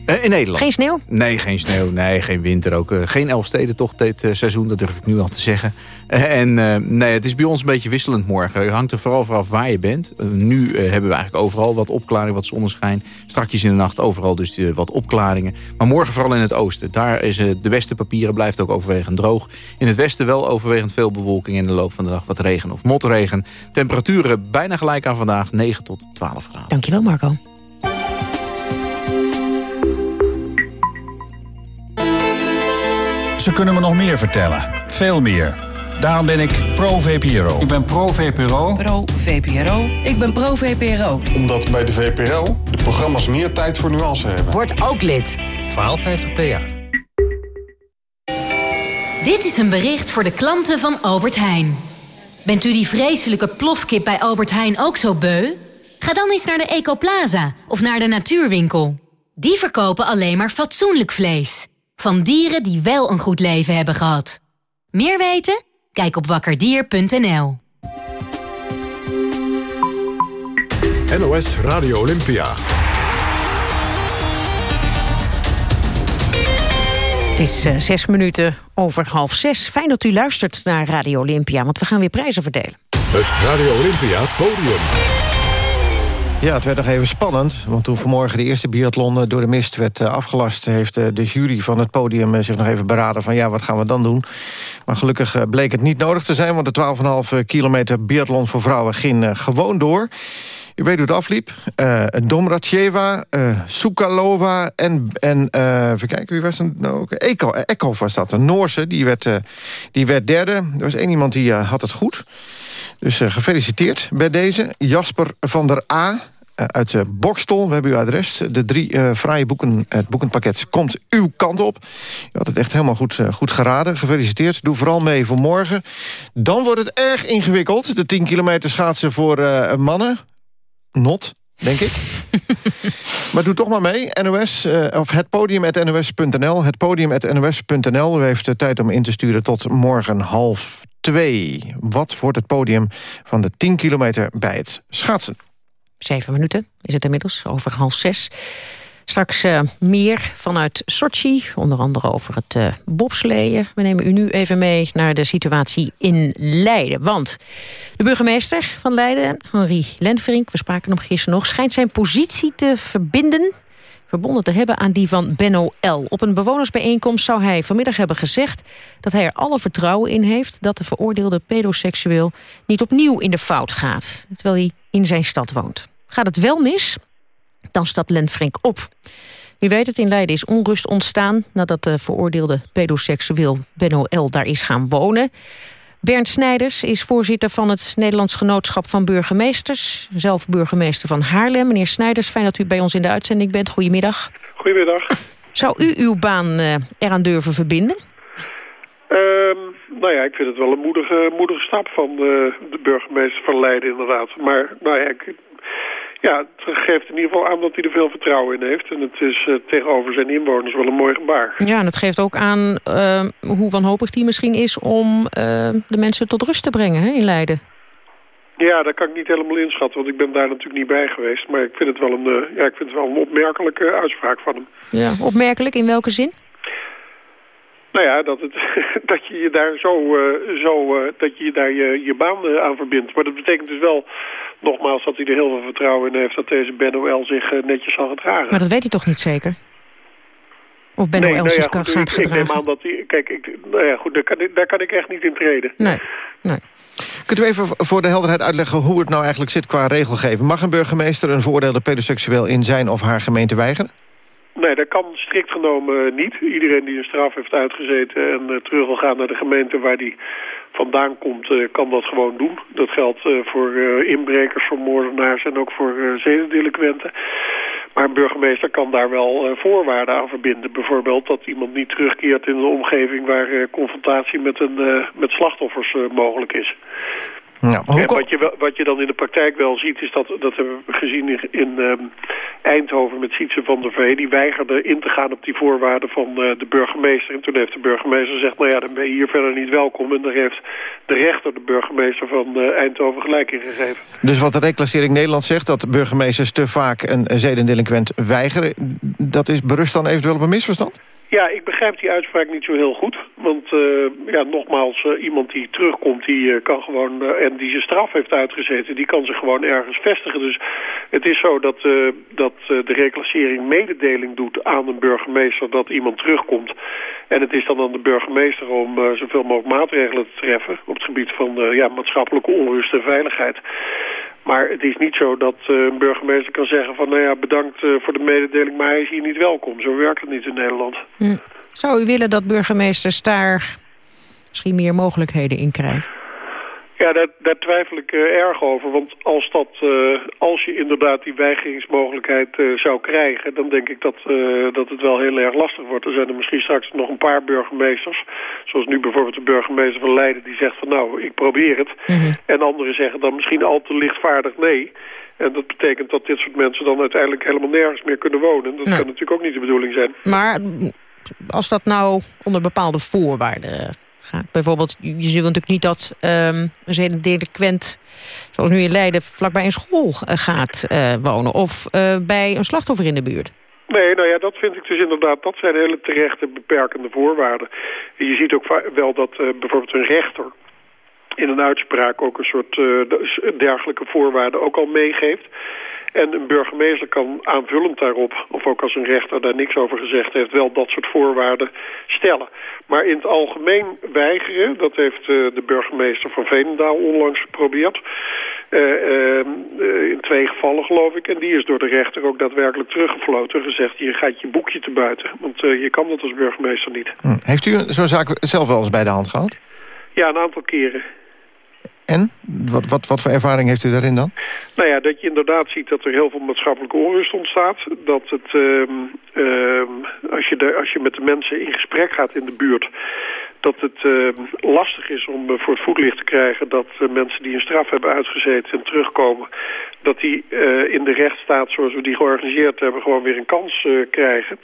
Uh, in Nederland. Geen sneeuw? Nee, geen sneeuw. Nee, geen winter ook. Uh, geen Elfstedentocht dit uh, seizoen, dat durf ik nu al te zeggen. en nee, het is bij ons een beetje wisselend morgen. Het hangt er vooral vanaf waar je bent. nu hebben we eigenlijk overal wat opklaring, wat zonneschijn. Strakjes in de nacht overal dus wat opklaringen. Maar morgen vooral in het oosten. Daar is de beste papieren, blijft ook overwegend droog. In het westen wel overwegend veel bewolking in de loop van de dag. Wat regen of motregen. Temperaturen bijna gelijk aan vandaag, 9 tot 12 graden. Dankjewel Marco. Ze kunnen me nog meer vertellen. Veel meer. Daarom ben ik pro-VPRO. Ik ben pro-VPRO. Pro-VPRO. Ik ben pro-VPRO. Omdat bij de VPRO de programma's meer tijd voor nuance hebben. Word ook lid. 1250 PA. Dit is een bericht voor de klanten van Albert Heijn. Bent u die vreselijke plofkip bij Albert Heijn ook zo beu? Ga dan eens naar de Ecoplaza of naar de Natuurwinkel. Die verkopen alleen maar fatsoenlijk vlees. Van dieren die wel een goed leven hebben gehad. Meer weten? Kijk op wakkerdier.nl. NOS Radio Olympia. Het is uh, zes minuten over half zes. Fijn dat u luistert naar Radio Olympia, want we gaan weer prijzen verdelen. Het Radio Olympia podium. Ja, het werd nog even spannend. Want toen vanmorgen de eerste biathlon door de mist werd afgelast... heeft de jury van het podium zich nog even beraden van... ja, wat gaan we dan doen? Maar gelukkig bleek het niet nodig te zijn... want de 12,5 kilometer biathlon voor vrouwen ging gewoon door. U weet hoe het afliep. Uh, Domracheva, uh, Sukalova en, en uh, even kijken, wie was het nou? Eko, Ekhoff was dat, een Noorse. Die werd, die werd derde. Er was één iemand die had het goed. Dus gefeliciteerd bij deze. Jasper van der A uit uh, Bokstel. We hebben uw adres. De drie uh, fraaie boeken, het boekenpakket komt uw kant op. U had het echt helemaal goed, uh, goed geraden. Gefeliciteerd. Doe vooral mee voor morgen. Dan wordt het erg ingewikkeld. De 10 kilometer schaatsen voor mannen. Not, denk ik. (laughs) maar doe toch maar mee. NOS, of het podium at nos.nl. Het podium nos.nl. U heeft de tijd om in te sturen tot morgen half twee. Wat wordt het podium van de 10 kilometer bij het schaatsen? Zeven minuten is het inmiddels, over half zes. Straks uh, meer vanuit Sochi, onder andere over het uh, bobsleeën. We nemen u nu even mee naar de situatie in Leiden. Want de burgemeester van Leiden, Henri Lenverink... we spraken hem gisteren nog, schijnt zijn positie te verbinden... verbonden te hebben aan die van Benno L. Op een bewonersbijeenkomst zou hij vanmiddag hebben gezegd... dat hij er alle vertrouwen in heeft dat de veroordeelde pedoseksueel... niet opnieuw in de fout gaat, terwijl hij in zijn stad woont. Gaat het wel mis, dan stapt Len Frink op. Wie weet het, in Leiden is onrust ontstaan... nadat de veroordeelde pedoseksueel Benno L. daar is gaan wonen. Bernd Snijders is voorzitter van het Nederlands Genootschap van Burgemeesters. Zelf burgemeester van Haarlem. Meneer Snijders, fijn dat u bij ons in de uitzending bent. Goedemiddag. Goedemiddag. Zou u uw baan uh, eraan durven verbinden? Um, nou ja, ik vind het wel een moedige, moedige stap van de, de burgemeester van Leiden inderdaad. Maar nou ja, ik, ja, het geeft in ieder geval aan dat hij er veel vertrouwen in heeft. En het is uh, tegenover zijn inwoners wel een mooi gebaar. Ja, en het geeft ook aan uh, hoe wanhopig hij misschien is... om uh, de mensen tot rust te brengen hè, in Leiden. Ja, dat kan ik niet helemaal inschatten, want ik ben daar natuurlijk niet bij geweest. Maar ik vind het wel een, ja, ik vind het wel een opmerkelijke uitspraak van hem. Ja, opmerkelijk in welke zin? Nou ja, dat, het, (laughs) dat je je daar zo, uh, zo uh, dat je daar je, je baan uh, aan verbindt. Maar dat betekent dus wel, nogmaals, dat hij er heel veel vertrouwen in heeft dat deze Ben OL zich netjes zal gedragen. Maar dat weet hij toch niet zeker? Of Benno nee, Els nou ja, zich kan goed, gaat ik, ik neem gedragen? aan dat die... Kijk, ik, nou ja, goed, daar kan, ik- daar kan ik echt niet in treden. Nee, nee. Kunt u even voor de helderheid uitleggen hoe het nou eigenlijk zit qua regelgeving? Mag een burgemeester een veroordeelde pedoseksueel in zijn of haar gemeente weigeren? Nee, dat kan strikt genomen niet. Iedereen die een straf heeft uitgezeten en eh, terug wil gaan naar de gemeente waar die vandaan komt, eh, kan dat gewoon doen. Dat geldt eh, voor inbrekers, voor moordenaars en ook voor zedendelinquenten. Maar een burgemeester kan daar wel voorwaarden aan verbinden. Bijvoorbeeld dat iemand niet terugkeert in een omgeving waar confrontatie met, een, met slachtoffers mogelijk is. Ja, hoe wat je, wat je dan in de praktijk wel ziet, is dat, dat hebben we gezien in, in ehm, Eindhoven met Sietse van der Vee. Die weigerde in te gaan op die voorwaarden van eh, de burgemeester. En toen heeft de burgemeester gezegd, nou ja, dan ben je hier verder niet welkom. En daar heeft de rechter de burgemeester van eh, Eindhoven gelijk in gegeven. Dus wat de reclassering Nederland zegt... dat burgemeesters te vaak een zedendelinquent weigeren... dat is berust dan eventueel op een misverstand? Ja, ik begrijp die uitspraak niet zo heel goed. Want eh, ja, nogmaals, eh, iemand die terugkomt, die eh, kan gewoon... en die zijn straf heeft uitgezeten, die kan zich gewoon ergens vestigen. Dus het is zo dat, dat de reclassering mededeling doet aan een burgemeester dat iemand terugkomt. En het is dan aan de burgemeester om zoveel mogelijk maatregelen te treffen... op het gebied van ja, maatschappelijke onrust en veiligheid. Maar het is niet zo dat eh, een burgemeester kan zeggen van... nou ja, bedankt eh, voor de mededeling, maar hij is hier niet welkom. Zo werkt het niet in Nederland. Hm. Zou u willen dat burgemeesters daar misschien meer mogelijkheden in krijgen? Ja, daar, daar twijfel ik eh, erg over. Want als, dat, eh, als je inderdaad die weigeringsmogelijkheid eh, zou krijgen... dan denk ik dat, dat het wel heel erg lastig wordt. Er zijn er misschien straks nog een paar burgemeesters... zoals nu bijvoorbeeld de burgemeester van Leiden... die zegt van nou, ik probeer het. En anderen zeggen dan misschien al te lichtvaardig nee... En dat betekent dat dit soort mensen dan uiteindelijk helemaal nergens meer kunnen wonen. Dat Nee. kan natuurlijk ook niet de bedoeling zijn. Maar als dat nou onder bepaalde voorwaarden gaat... bijvoorbeeld, je ziet natuurlijk niet dat ehm, een zedendelinquent... zoals nu in Leiden vlakbij een school eh, gaat eh, wonen... of eh, bij een slachtoffer in de buurt. Nee, nou ja, dat vind ik dus inderdaad, dat zijn hele terechte beperkende voorwaarden. En je ziet ook wel dat bijvoorbeeld een rechter in een uitspraak ook een soort eh, dergelijke voorwaarden ook al meegeeft. En een burgemeester kan aanvullend daarop, of ook als een rechter daar niks over gezegd heeft, wel dat soort voorwaarden stellen. Maar in het algemeen weigeren, dat heeft eh, de burgemeester van Veenendaal onlangs geprobeerd. Eh, ehm, eh, in twee gevallen geloof ik. En die is door de rechter ook daadwerkelijk teruggefloten. en Gezegd, je gaat je boekje te buiten. Want je kan dat als burgemeester niet. Hm. Heeft u zo'n zaak zelf wel eens bij de hand gehad? Ja, een aantal keren. En? Wat, wat, wat voor ervaring heeft u daarin dan? Nou ja, dat je inderdaad ziet dat er heel veel maatschappelijke onrust ontstaat. Dat het, ehm, ehm, als, je de, als je met de mensen in gesprek gaat in de buurt... dat het ehm, lastig is om eh, voor het voetlicht te krijgen... dat eh, mensen die een straf hebben uitgezeten en terugkomen... dat die eh, in de rechtsstaat zoals we die georganiseerd hebben... gewoon weer een kans krijgen.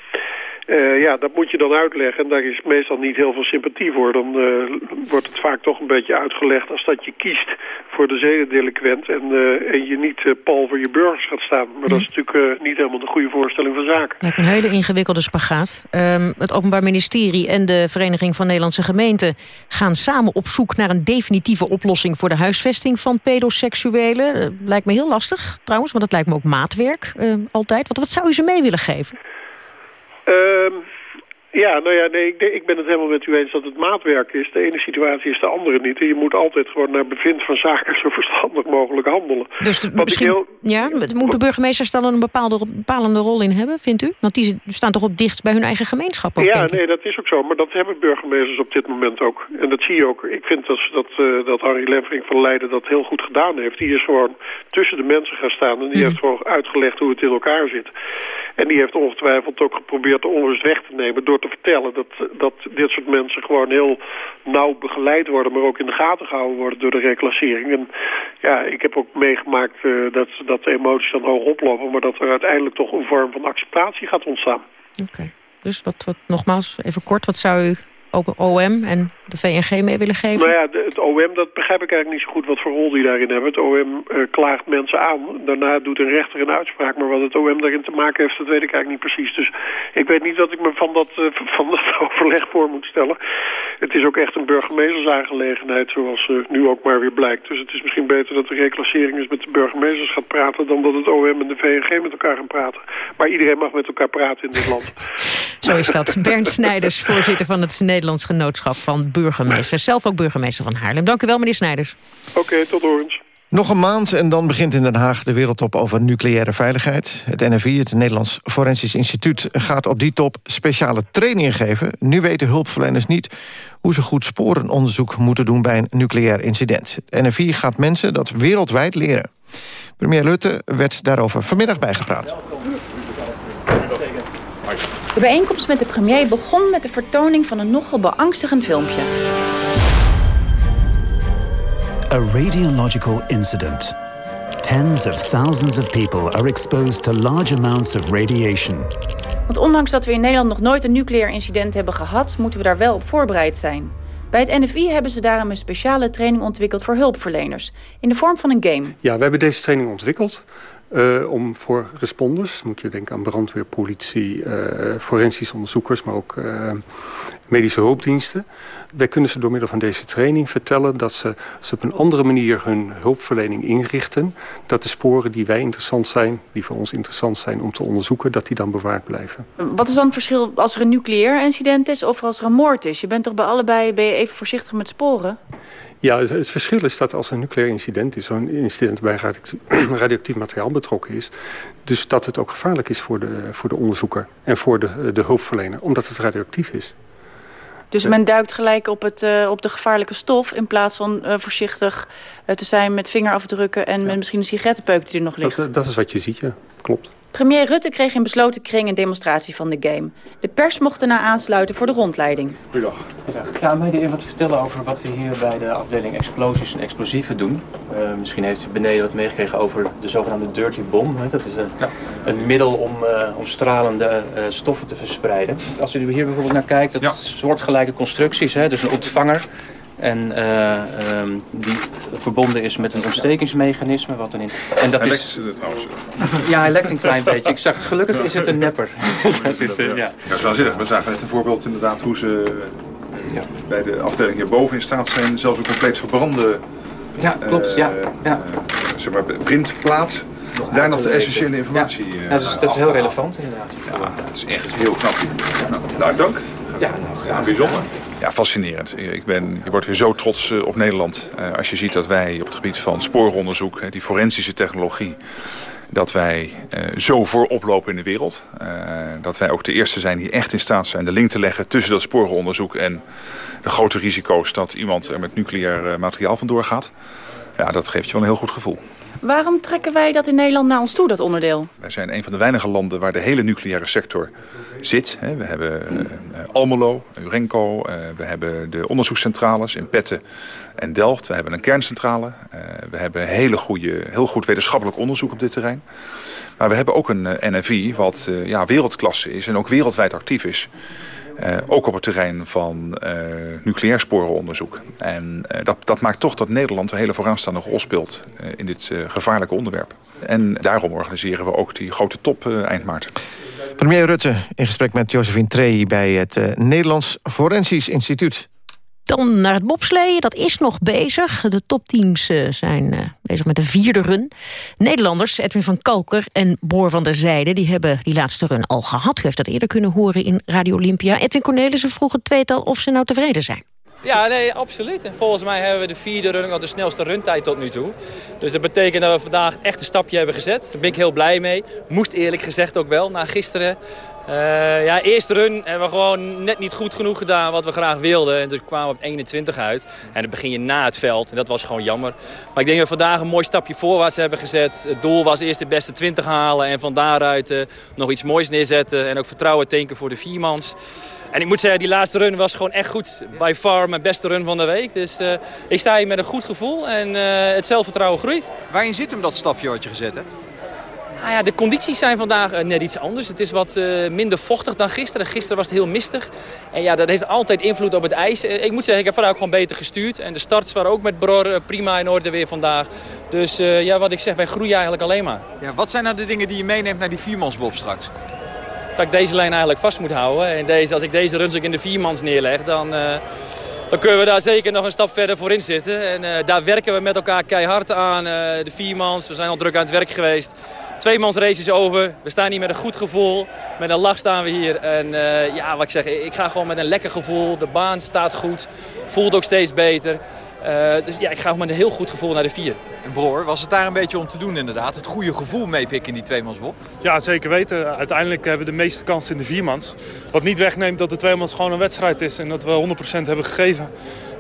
Eh, ja, dat moet je dan uitleggen. En daar is meestal niet heel veel sympathie voor. Dan eh, wordt het vaak toch een beetje uitgelegd als dat je kiest voor de zedendelinquent... en, eh, en je niet pal voor je burgers gaat staan. Maar dat is natuurlijk eh, niet helemaal de goede voorstelling van zaken. Een hele ingewikkelde spagaat. Ehm, het Openbaar Ministerie en de Vereniging van Nederlandse Gemeenten... gaan samen op zoek naar een definitieve oplossing... voor de huisvesting van pedoseksuelen. Lijkt me heel lastig trouwens, want het lijkt me ook maatwerk altijd. Wat, wat zou u ze mee willen geven? Ehm, ja, nou ja, nee, ik, ik ben het helemaal met u eens dat het maatwerk is. De ene situatie is de andere niet. En je moet altijd gewoon naar bevind van zaken zo verstandig mogelijk handelen. Dus de- misschien, heel, ja, moeten burgemeesters dan een bepaalde, bepalende rol in hebben, vindt u? Want die staan toch op dichtst bij hun eigen gemeenschap ook, ja, nee, dat is ook zo. Maar dat hebben burgemeesters op dit moment ook. En dat zie je ook. Ik vind dat, dat, eh, dat Harry Levering van Leiden dat heel goed gedaan heeft. Die is gewoon tussen de mensen gaan staan. En die heeft gewoon uitgelegd hoe het in elkaar zit. En die heeft ongetwijfeld ook geprobeerd de onrust weg te nemen... door te vertellen dat, dat dit soort mensen gewoon heel nauw begeleid worden... maar ook in de gaten gehouden worden door de reclassering. En ja, ik heb ook meegemaakt eh, dat, dat de emoties dan hoog oplopen... maar dat er uiteindelijk toch een vorm van acceptatie gaat ontstaan. Dus wat, wat, nogmaals, even kort, wat zou u OM en de VNG mee willen geven? Nou ja, het OM, dat begrijp ik eigenlijk niet zo goed wat voor rol die daarin hebben. Het OM eh, klaagt mensen aan. Daarna doet een rechter een uitspraak. Maar wat het OM daarin te maken heeft, dat weet ik eigenlijk niet precies. Dus ik weet niet wat ik me van dat, eh, (laughs) van dat (laughs) overleg voor moet stellen. Het is ook echt een burgemeestersaangelegenheid, zoals eh, nu ook maar weer blijkt. Dus het is misschien beter dat de reclassering eens met de burgemeesters gaat praten... dan dat het OM en de VNG met elkaar gaan praten. Maar iedereen mag met elkaar praten in dit land. (laughs) Zo is dat. Bernd Snijders, voorzitter van het Nederlands Genootschap van Burgemeesters. Zelf ook burgemeester van Haarlem. Dank u wel, meneer Snijders. Oké, tot horens. Nog een maand en dan begint in Den Haag de wereldtop over nucleaire veiligheid. Het NFI, het Nederlands Forensisch Instituut, gaat op die top speciale trainingen geven. Nu weten hulpverleners niet hoe ze goed sporenonderzoek moeten doen bij een nucleair incident. Het NFI gaat mensen dat wereldwijd leren. Premier Rutte werd daarover vanmiddag bijgepraat. De bijeenkomst met de premier begon met de vertoning van een nogal beangstigend filmpje. A radiological incident. Tens of thousands of people are exposed to large amounts of radiation. Want ondanks dat we in Nederland nog nooit een nucleair incident hebben gehad, moeten we daar wel op voorbereid zijn. Bij het NFI hebben ze daarom een speciale training ontwikkeld voor hulpverleners. In de vorm van een game. Ja, we hebben deze training ontwikkeld. Uh, om voor responders, moet je denken aan brandweer, politie, uh, forensisch onderzoekers, maar ook uh, medische hulpdiensten. Wij kunnen ze door middel van deze training vertellen dat ze, ze op een andere manier hun hulpverlening inrichten. Dat de sporen die wij interessant zijn, die voor ons interessant zijn om te onderzoeken, dat die dan bewaard blijven. Wat is dan het verschil als er een nucleair incident is of als er een moord is? Je bent toch bij allebei ben je even voorzichtig met sporen? Ja, het verschil is dat als een nucleair incident is, zo'n incident bij (clears throat) radioactief materiaal betrokken is, dus dat het ook gevaarlijk is voor de, voor de onderzoeker en voor de, de hulpverlener, omdat het radioactief is. Dus men duikt gelijk op, het, uh, op de gevaarlijke stof... in plaats van uh, voorzichtig uh, te zijn met vingerafdrukken... en ja. met misschien een sigarettenpeuk die er nog ligt. Dat, dat is wat je ziet, ja. Klopt. Premier Rutte kreeg in besloten kring een demonstratie van de game. De pers mocht daarna aansluiten voor de rondleiding. Goedendag. Ja, ja, mij even wat vertellen over wat we hier bij de afdeling explosies en explosieven doen. Uh, misschien heeft u beneden wat meegekregen over de zogenaamde dirty bomb. Hè? Dat is een, ja. een middel om, uh, om stralende uh, stoffen te verspreiden. Als u hier bijvoorbeeld naar kijkt, dat ja. soortgelijke constructies. Hè? Dus een ontvanger en uh, um, die verbonden is met een ontstekingsmechanisme. Wat een in... en dat hij is... het trouwens. Ja, hij lekt een klein beetje. Ik zag het, gelukkig is het een nepper. (laughs) dat is, uh, ja. ja, dat is waanzinnig. We zagen net een voorbeeld inderdaad hoe ze ja. bij de afdeling hierboven in staat zijn zelfs een compleet verbrande ja, klopt. ja. Ja. zeg maar, printplaat. Daar nog de essentiële informatie. Ja, ja dat, is, dat is heel relevant inderdaad. Ja, dat is echt heel knap. Nou, nou dank. Ja, nou, graag. bijzonder. Ja, fascinerend. Ik ben, je wordt weer zo trots op Nederland uh, als je ziet dat wij op het gebied van spooronderzoek, die forensische technologie, dat wij uh, zo voorop lopen in de wereld. Uh, dat wij ook de eerste zijn die echt in staat zijn de link te leggen tussen dat sporenonderzoek en de grote risico's dat iemand er met nucleair materiaal vandoor gaat. Ja, dat geeft je wel een heel goed gevoel. Waarom trekken wij dat in Nederland naar ons toe, dat onderdeel? Wij zijn een van de weinige landen waar de hele nucleaire sector zit. We hebben uh, Almelo, Urenco, uh, we hebben de onderzoekscentrales in Petten en Delft. We hebben een kerncentrale. Uh, we hebben hele goede, heel goed wetenschappelijk onderzoek op dit terrein. Maar we hebben ook een NFI wat ja, wereldklasse is en ook wereldwijd actief is. Uh, ook op het terrein van uh, nucleair sporenonderzoek. En uh, dat, dat maakt toch dat Nederland een hele vooraanstaande rol speelt in dit gevaarlijke onderwerp. En daarom organiseren we ook die grote top eind maart. Premier Rutte in gesprek met Josephine Trey bij het Nederlands Forensisch Instituut. Dan naar het bobsleeën, dat is nog bezig. De topteams uh, zijn uh, bezig met de vierde run. Nederlanders, Edwin van Kalker en Boor van der Zijde... die hebben die laatste run al gehad. U heeft dat eerder kunnen horen in Radio Olympia. Edwin Cornelissen vroeg het tweetal of ze nou tevreden zijn. Ja, nee, absoluut. En volgens mij hebben we de vierde run al de snelste runtijd tot nu toe. Dus dat betekent dat we vandaag echt een stapje hebben gezet. Daar ben ik heel blij mee. Moest eerlijk gezegd ook wel, na gisteren. Uh, ja, eerste run hebben we gewoon net niet goed genoeg gedaan wat we graag wilden. En dus kwamen we op 21 uit. En dan begin je na het veld. En dat was gewoon jammer. Maar ik denk dat we vandaag een mooi stapje voorwaarts hebben gezet. Het doel was eerst de beste 20 halen. En van daaruit uh, nog iets moois neerzetten. En ook vertrouwen tanken voor de viermans. En ik moet zeggen, die laatste run was gewoon echt goed. By far mijn beste run van de week. Dus uh, ik sta hier met een goed gevoel en het zelfvertrouwen groeit. Waarin zit hem dat stapje wat je gezet hebt? Nou ja, de condities zijn vandaag uh, net iets anders. Het is wat minder vochtig dan gisteren. Gisteren was het heel mistig. En ja, dat heeft altijd invloed op het ijs. ik moet zeggen, ik heb vandaag gewoon beter gestuurd. En de starts waren ook met Bror prima in orde weer vandaag. Dus ja, wat ik zeg, wij groeien eigenlijk alleen maar. Ja, wat zijn nou de dingen die je meeneemt naar die viermansbob straks? dat ik deze lijn eigenlijk vast moet houden. En deze, als ik deze runs ook in de viermans neerleg, dan, uh, dan kunnen we daar zeker nog een stap verder voor in zitten. En uh, daar werken we met elkaar keihard aan, uh, de viermans. We zijn al druk aan het werk geweest. Tweemans race is over. We staan hier met een goed gevoel. Met een lach staan we hier. En eh, ja, wat ik zeg, ik ga gewoon met een lekker gevoel. De baan staat goed. Voelt ook steeds beter. Uh, dus ja, ik ga met een heel goed gevoel naar de vier. En broer, was het daar een beetje om te doen inderdaad? Het goede gevoel meepikken in die tweemansbob? Ja, zeker weten. Uiteindelijk hebben we de meeste kans in de viermans. Wat niet wegneemt dat de tweemans gewoon een wedstrijd is. En dat we 100% hebben gegeven.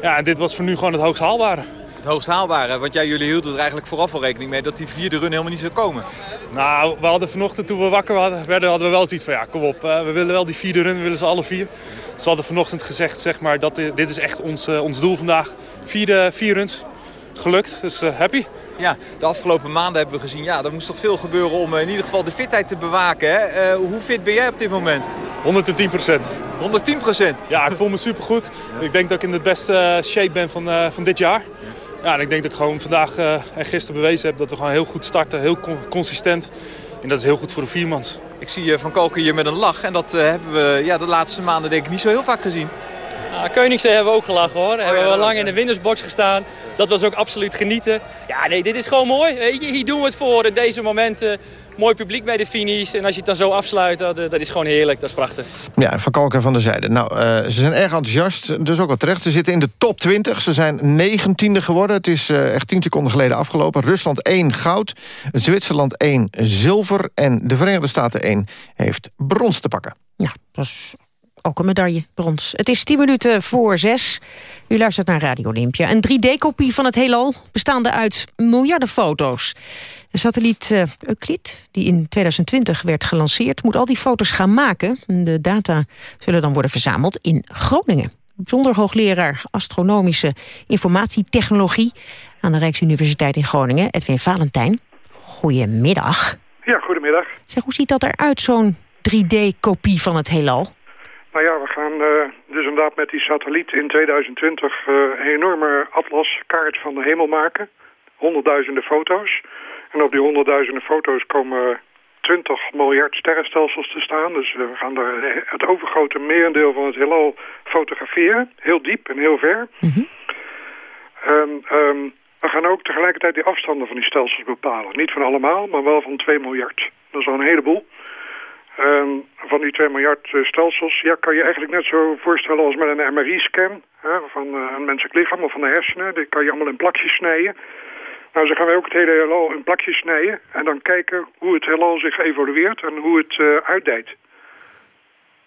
Ja, en dit was voor nu gewoon het hoogst haalbare. Het hoogst haalbare, want jij, jullie hielden er eigenlijk vooraf al rekening mee dat die vierde run helemaal niet zou komen. Nou, we hadden vanochtend toen we wakker werden, hadden we wel zoiets van ja, kom op. we willen wel die vierde run, we willen ze alle vier. Ze hadden vanochtend gezegd zeg maar, dat dit is echt ons, uh, ons doel vandaag. Vierde, vier runs, gelukt, dus uh, happy. Ja, de afgelopen maanden hebben we gezien, ja, er moest toch veel gebeuren om in ieder geval de fitheid te bewaken. Hè? hoe fit ben jij op dit moment? 110 procent. 110 procent? Ja, ik voel me supergoed. Ja. Ik denk dat ik in de beste shape ben van, van dit jaar. Ja, en ik denk dat ik gewoon vandaag en gisteren bewezen heb dat we gewoon heel goed starten, heel consistent. En dat is heel goed voor de viermans. Ik zie Van Kalken hier met een lach. En dat uh, hebben we ja, de laatste maanden denk ik niet zo heel vaak gezien. Nou, Koningszee hebben we ook gelachen hoor. Oh, hebben we lang in de winnersbox gestaan. Dat was ook absoluut genieten. Ja, nee, dit is gewoon mooi. Hier doen we het voor. In deze momenten. Mooi publiek bij de finish. En als je het dan zo afsluit, dat, dat is gewoon heerlijk. Dat is prachtig. Ja, Van Kalken van de zijde. Nou, uh, ze zijn erg enthousiast. Dus ook wel terecht. Ze zitten in de top 20. Ze zijn negentiende geworden. Het is uh, echt 10 seconden geleden afgelopen. Rusland 1 goud. Zwitserland 1 zilver. En de Verenigde Staten 1 heeft brons te pakken. Ja, dat is ook een medaille, brons. Het is 10 minuten voor 6. U luistert naar Radio Olympia. Een 3D-kopie van het heelal, bestaande uit miljarden foto's. De satelliet uh, Euclid, die in 2020 werd gelanceerd... moet al die foto's gaan maken. De data zullen dan worden verzameld in Groningen. Bijzonder hoogleraar astronomische informatietechnologie... aan de Rijksuniversiteit in Groningen, Edwin Valentijn. Goedemiddag. Ja, goedemiddag. Zeg, hoe ziet dat eruit, zo'n 3D-kopie van het heelal? Nou ja, we gaan uh, dus inderdaad met die satelliet in 2020 uh, een enorme atlaskaart van de hemel maken. Honderdduizenden foto's. En op die honderdduizenden foto's komen 20 miljard sterrenstelsels te staan. Dus we gaan daar het overgrote merendeel van het heelal fotograferen. Heel diep en heel ver. Mm en, um, we gaan ook tegelijkertijd die afstanden van die stelsels bepalen. Niet van allemaal, maar wel van 2 miljard. Dat is al een heleboel. Um, van die 2 miljard uh, stelsels ja, kan je eigenlijk net zo voorstellen als met een MRI-scan van uh, een menselijk lichaam of van de hersenen. Die kan je allemaal in plakjes snijden. Nou, zo gaan wij ook het hele heelal in plakjes snijden en dan kijken hoe het heelal zich evolueert en hoe het uh, uitdijt.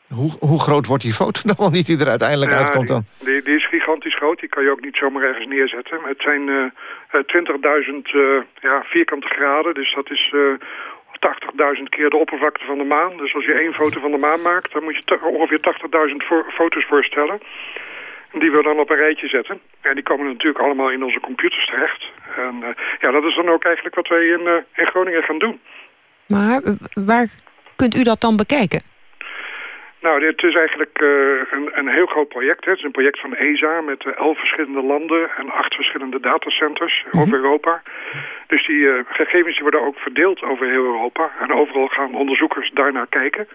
Hoe, hoe groot wordt die foto (laughs) dan wel niet die er uiteindelijk ja, uitkomt dan? Die, die, die, is gigantisch groot, die kan je ook niet zomaar ergens neerzetten. Het zijn uh, 20.000 ja, vierkante graden, dus dat is 80.000 keer de oppervlakte van de maan. Dus als je één foto van de maan maakt, dan moet je ongeveer 80.000 foto's voorstellen. Die we dan op een rijtje zetten. En die komen natuurlijk allemaal in onze computers terecht. En uh, ja, dat is dan ook eigenlijk wat wij in, uh, in Groningen gaan doen. Maar waar kunt u dat dan bekijken? Nou, dit is eigenlijk uh, een, een heel groot project. Hè. Het is een project van ESA met uh, elf verschillende landen en acht verschillende datacenters mm -hmm. over Europa. Dus die uh, gegevens die worden ook verdeeld over heel Europa. En overal gaan onderzoekers daarnaar kijken.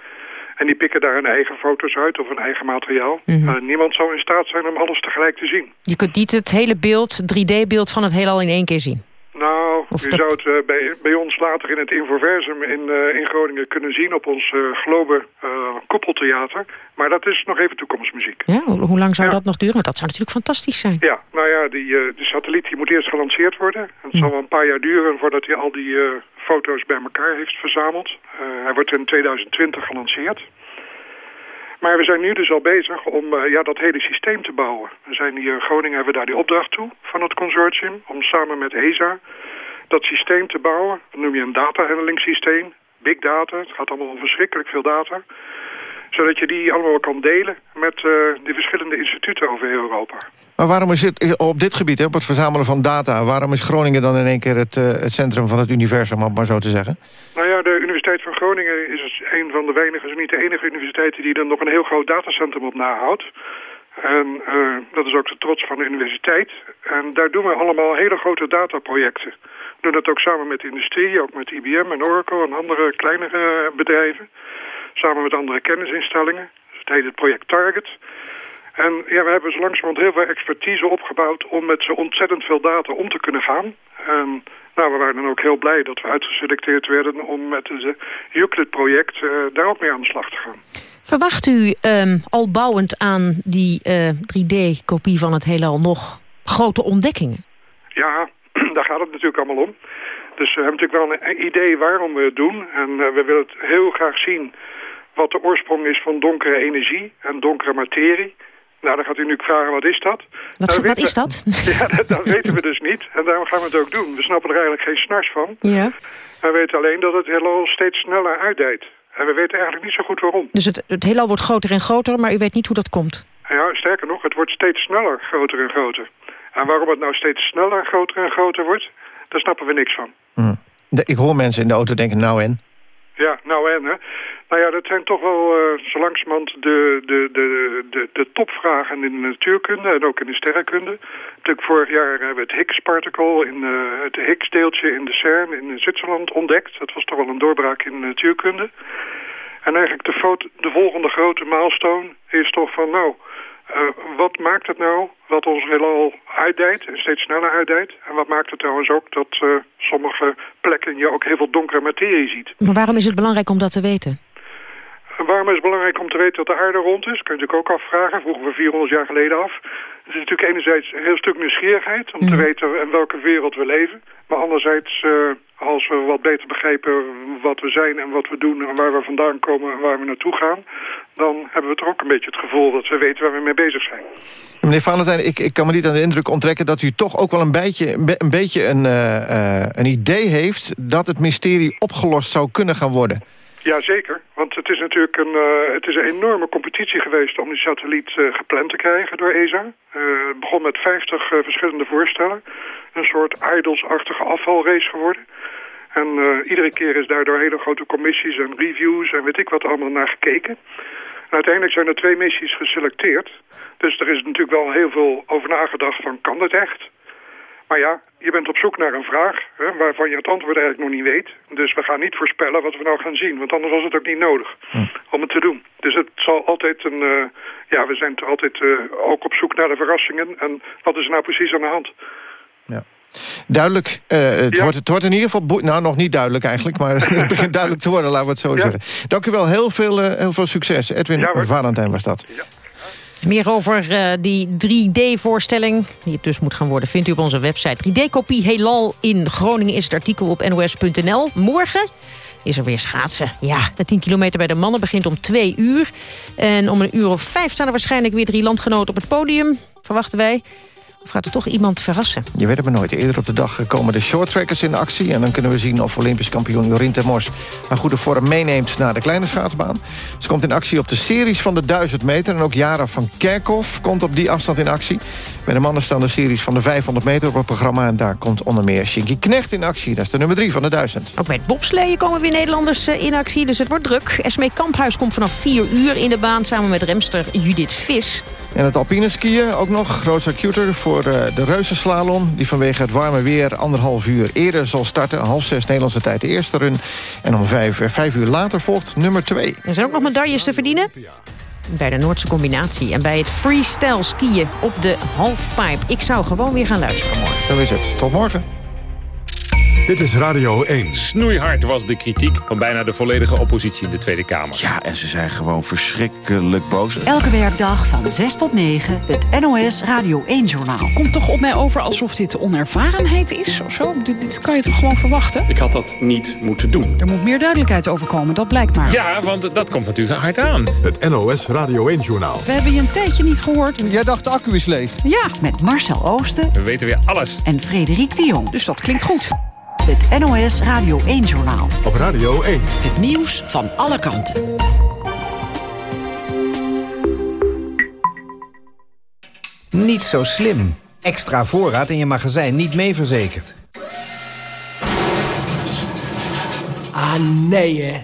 En die pikken daar hun eigen foto's uit of hun eigen materiaal. Mm -hmm. niemand zou in staat zijn om alles tegelijk te zien. Je kunt niet het hele beeld, 3D-beeld van het heelal in één keer zien? Nou, of je dat... zou het uh, bij, bij ons later in het Infoversum in, uh, in Groningen kunnen zien op ons uh, Globe koppeltheater. Maar dat is nog even toekomstmuziek. Ja, hoe lang zou ja. dat nog duren? Want dat zou natuurlijk fantastisch zijn. Ja, nou ja, die, de satelliet die moet eerst gelanceerd worden. Het zal wel een paar jaar duren voordat hij al die foto's bij elkaar heeft verzameld. hij wordt in 2020 gelanceerd. Maar we zijn nu dus al bezig om uh, ja, dat hele systeem te bouwen. We zijn hier in Groningen hebben we daar die opdracht toe van het consortium... om samen met ESA dat systeem te bouwen. Dat noem je een datahandelingssysteem. Big data, het gaat allemaal om verschrikkelijk veel data zodat je die allemaal kan delen met uh, de verschillende instituten over heel Europa. Maar waarom is het op dit gebied, hè, op het verzamelen van data... waarom is Groningen dan in één keer het, uh, het centrum van het universum, om maar zo te zeggen? Nou ja, de Universiteit van Groningen is een van de weinige, niet de enige universiteit... die er nog een heel groot datacentrum op nahoudt. En uh, dat is ook de trots van de universiteit. En daar doen we allemaal hele grote dataprojecten. We doen dat ook samen met de industrie, ook met IBM en Oracle en andere kleinere bedrijven samen met andere kennisinstellingen. Het heet het project Target. En ja, we hebben zo langzamerhand heel veel expertise opgebouwd om met zo ontzettend veel data om te kunnen gaan. En nou, we waren dan ook heel blij dat we uitgeselecteerd werden om met het Euclid-project uh, daar ook mee aan de slag te gaan. Verwacht u um, al bouwend aan die uh, 3D-kopie van het heelal nog grote ontdekkingen? Ja, (clears throat) daar gaat het natuurlijk allemaal om. Dus we hebben natuurlijk wel een idee waarom we het doen. En uh, we willen het heel graag zien wat de oorsprong is van donkere energie en donkere materie. Nou, dan gaat u nu vragen, wat is dat? Wat, nou, wat is dat? (laughs) Ja, dat, dat, weten we dus niet. En daarom gaan we het ook doen. We snappen er eigenlijk geen snars van. Ja. We weten alleen dat het heelal steeds sneller uitdijt. En we weten eigenlijk niet zo goed waarom. Dus het, het heelal wordt groter en groter, maar u weet niet hoe dat komt? Ja, sterker nog, het wordt steeds sneller groter en groter. En waarom het nou steeds sneller groter en groter wordt, daar snappen we niks van. Hm. De, ik hoor mensen in de auto denken, nou en? Ja, nou en, hè. Nou ja, dat zijn toch wel uh, zo langzamerhand de, de, de, de, de topvragen in de natuurkunde en ook in de sterrenkunde. Natuurlijk vorig jaar hebben we het Higgs-particle, in uh, het Higgs-deeltje in de CERN in Zwitserland ontdekt. Dat was toch wel een doorbraak in de natuurkunde. En eigenlijk de, de volgende grote milestone is toch van, nou, uh, wat maakt het nou dat ons heelal uitdijt en steeds sneller uitdijt? En wat maakt het trouwens ook dat uh, sommige plekken je ook heel veel donkere materie ziet? Maar waarom is het belangrijk om dat te weten? En waarom is het belangrijk om te weten dat de aarde rond is? Kun je natuurlijk ook afvragen, vroegen we 400 jaar geleden af. Het is natuurlijk enerzijds een heel stuk nieuwsgierigheid om mm. te weten in welke wereld we leven. Maar anderzijds, uh, als we wat beter begrijpen wat we zijn en wat we doen en waar we vandaan komen en waar we naartoe gaan, dan hebben we toch ook een beetje het gevoel dat we weten waar we mee bezig zijn. Meneer Valentijn, ik, ik kan me niet aan de indruk onttrekken dat u toch ook wel een beetje een, beetje een, uh, uh, een idee heeft dat het mysterie opgelost zou kunnen gaan worden. Jazeker, want het is natuurlijk een, uh, het is een enorme competitie geweest om die satelliet uh, gepland te krijgen door ESA. Uh, het begon met 50 verschillende voorstellen. Een soort idols-achtige afvalrace geworden. En iedere keer is daardoor hele grote commissies en reviews en weet ik wat allemaal naar gekeken. En uiteindelijk zijn er twee missies geselecteerd. Dus er is natuurlijk wel heel veel over nagedacht van kan het echt? Maar ja, je bent op zoek naar een vraag hè, waarvan je het antwoord eigenlijk nog niet weet. Dus we gaan niet voorspellen wat we nou gaan zien. Want anders was het ook niet nodig hm. om het te doen. Dus het zal altijd een... Uh, ja, we zijn altijd uh, ook op zoek naar de verrassingen. En wat is er nou precies aan de hand? Ja. Duidelijk. Uh, het, ja. wordt, het wordt in ieder geval... Nou, nog niet duidelijk eigenlijk, maar (laughs) het begint duidelijk te worden, laten we het zo ja. zeggen. Dank u wel. Heel veel, heel veel succes. Edwin ja, Valentijn was dat. Meer over uh, die 3D-voorstelling, die het dus moet gaan worden... vindt u op onze website. 3D-kopie Heelal in Groningen is het artikel op nos.nl. Morgen is er weer schaatsen. Ja, de 10 kilometer bij de mannen begint om 2 uur. En om een uur of vijf staan er waarschijnlijk weer drie landgenoten op het podium. Verwachten wij. Of gaat er toch iemand verrassen? Je weet het maar nooit. Eerder op de dag komen de shorttrackers in actie. En dan kunnen we zien of Olympisch kampioen Jorien Termors... een goede vorm meeneemt naar de kleine schaatsbaan. Ze komt in actie op de series van de 1000 meter. En ook Jara van Kerkhoff komt op die afstand in actie. Bij de mannen staan de series van de 500 meter op het programma. En daar komt onder meer Shinky Knecht in actie. Dat is de nummer 3 van de 1000. Ook bij het bobsleeën komen weer Nederlanders in actie. Dus het wordt druk. Esmee Kamphuis komt vanaf 4 uur in de baan... samen met remster Judith Vis. En het alpine skiën ook nog. Rosa Cuter voor de, de reuzenslalom. Die vanwege het warme weer anderhalf uur eerder zal starten. Half zes Nederlandse tijd de eerste run. En om vijf, vijf uur later volgt nummer twee. Er zijn ook nog medailles te verdienen. Bij de Noordse combinatie. En bij het freestyle skiën op de halfpipe. Ik zou gewoon weer gaan luisteren morgen. Zo is het. Tot morgen. Dit is Radio 1. Snoeihard was de kritiek van bijna de volledige oppositie in de Tweede Kamer. Ja, en ze zijn gewoon verschrikkelijk boos. Elke werkdag van 6 tot 9, het NOS Radio 1-journaal. Komt toch op mij over alsof dit onervarenheid is of zo? Dit, dit, kan je toch gewoon verwachten? Ik had dat niet moeten doen. Er moet meer duidelijkheid over komen, dat blijkt maar. Ja, want dat komt natuurlijk hard aan. Het NOS Radio 1-journaal. We hebben je een tijdje niet gehoord. Jij dacht de accu is leeg? Ja. Met Marcel Oosten. We weten weer alles. En Frederik de Jong. Dus dat klinkt goed. Het NOS Radio 1-journaal. Op Radio 1. Het nieuws van alle kanten. Niet zo slim. Extra voorraad in je magazijn niet mee verzekerd. Ah, nee hè.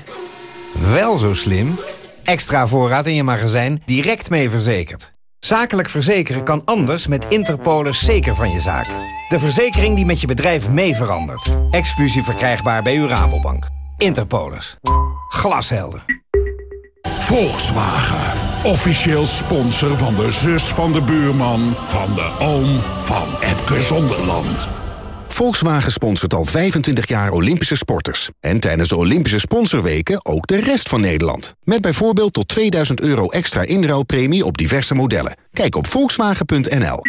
Wel zo slim. Extra voorraad in je magazijn direct mee verzekerd. Zakelijk verzekeren kan anders met Interpolis zeker van je zaak. De verzekering die met je bedrijf mee verandert. Exclusief verkrijgbaar bij uw Rabobank. Interpolis. Glashelder. Volkswagen. Officieel sponsor van de zus van de buurman... van de oom van Epke Zonderland. Volkswagen sponsort al 25 jaar Olympische sporters. En tijdens de Olympische sponsorweken ook de rest van Nederland. Met bijvoorbeeld tot 2000 euro extra inruilpremie op diverse modellen. Kijk op volkswagen.nl.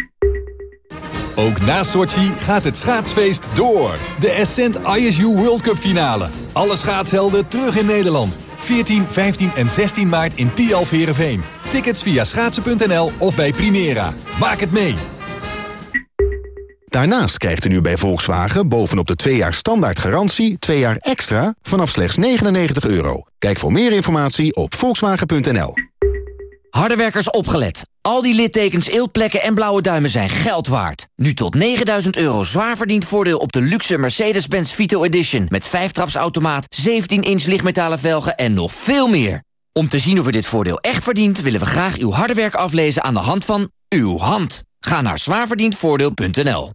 Ook na Sochi gaat het schaatsfeest door. De Ascent ISU World Cup finale. Alle schaatshelden terug in Nederland. 14, 15 en 16 maart in Tialf. Tickets via schaatsen.nl of bij Primera. Maak het mee! Daarnaast krijgt u nu bij Volkswagen bovenop de 2 jaar standaard garantie... 2 jaar extra vanaf slechts 99 euro. Kijk voor meer informatie op volkswagen.nl. Harde werkers opgelet. Al die littekens, eeltplekken en blauwe duimen zijn geld waard. Nu tot 9000 euro zwaar verdiend voordeel op de luxe Mercedes-Benz Vito Edition... met 5-trapsautomaat, 17-inch lichtmetalen velgen en nog veel meer. Om te zien of u dit voordeel echt verdient... willen we graag uw harde werk aflezen aan de hand van uw hand. Ga naar zwaarverdiendvoordeel.nl.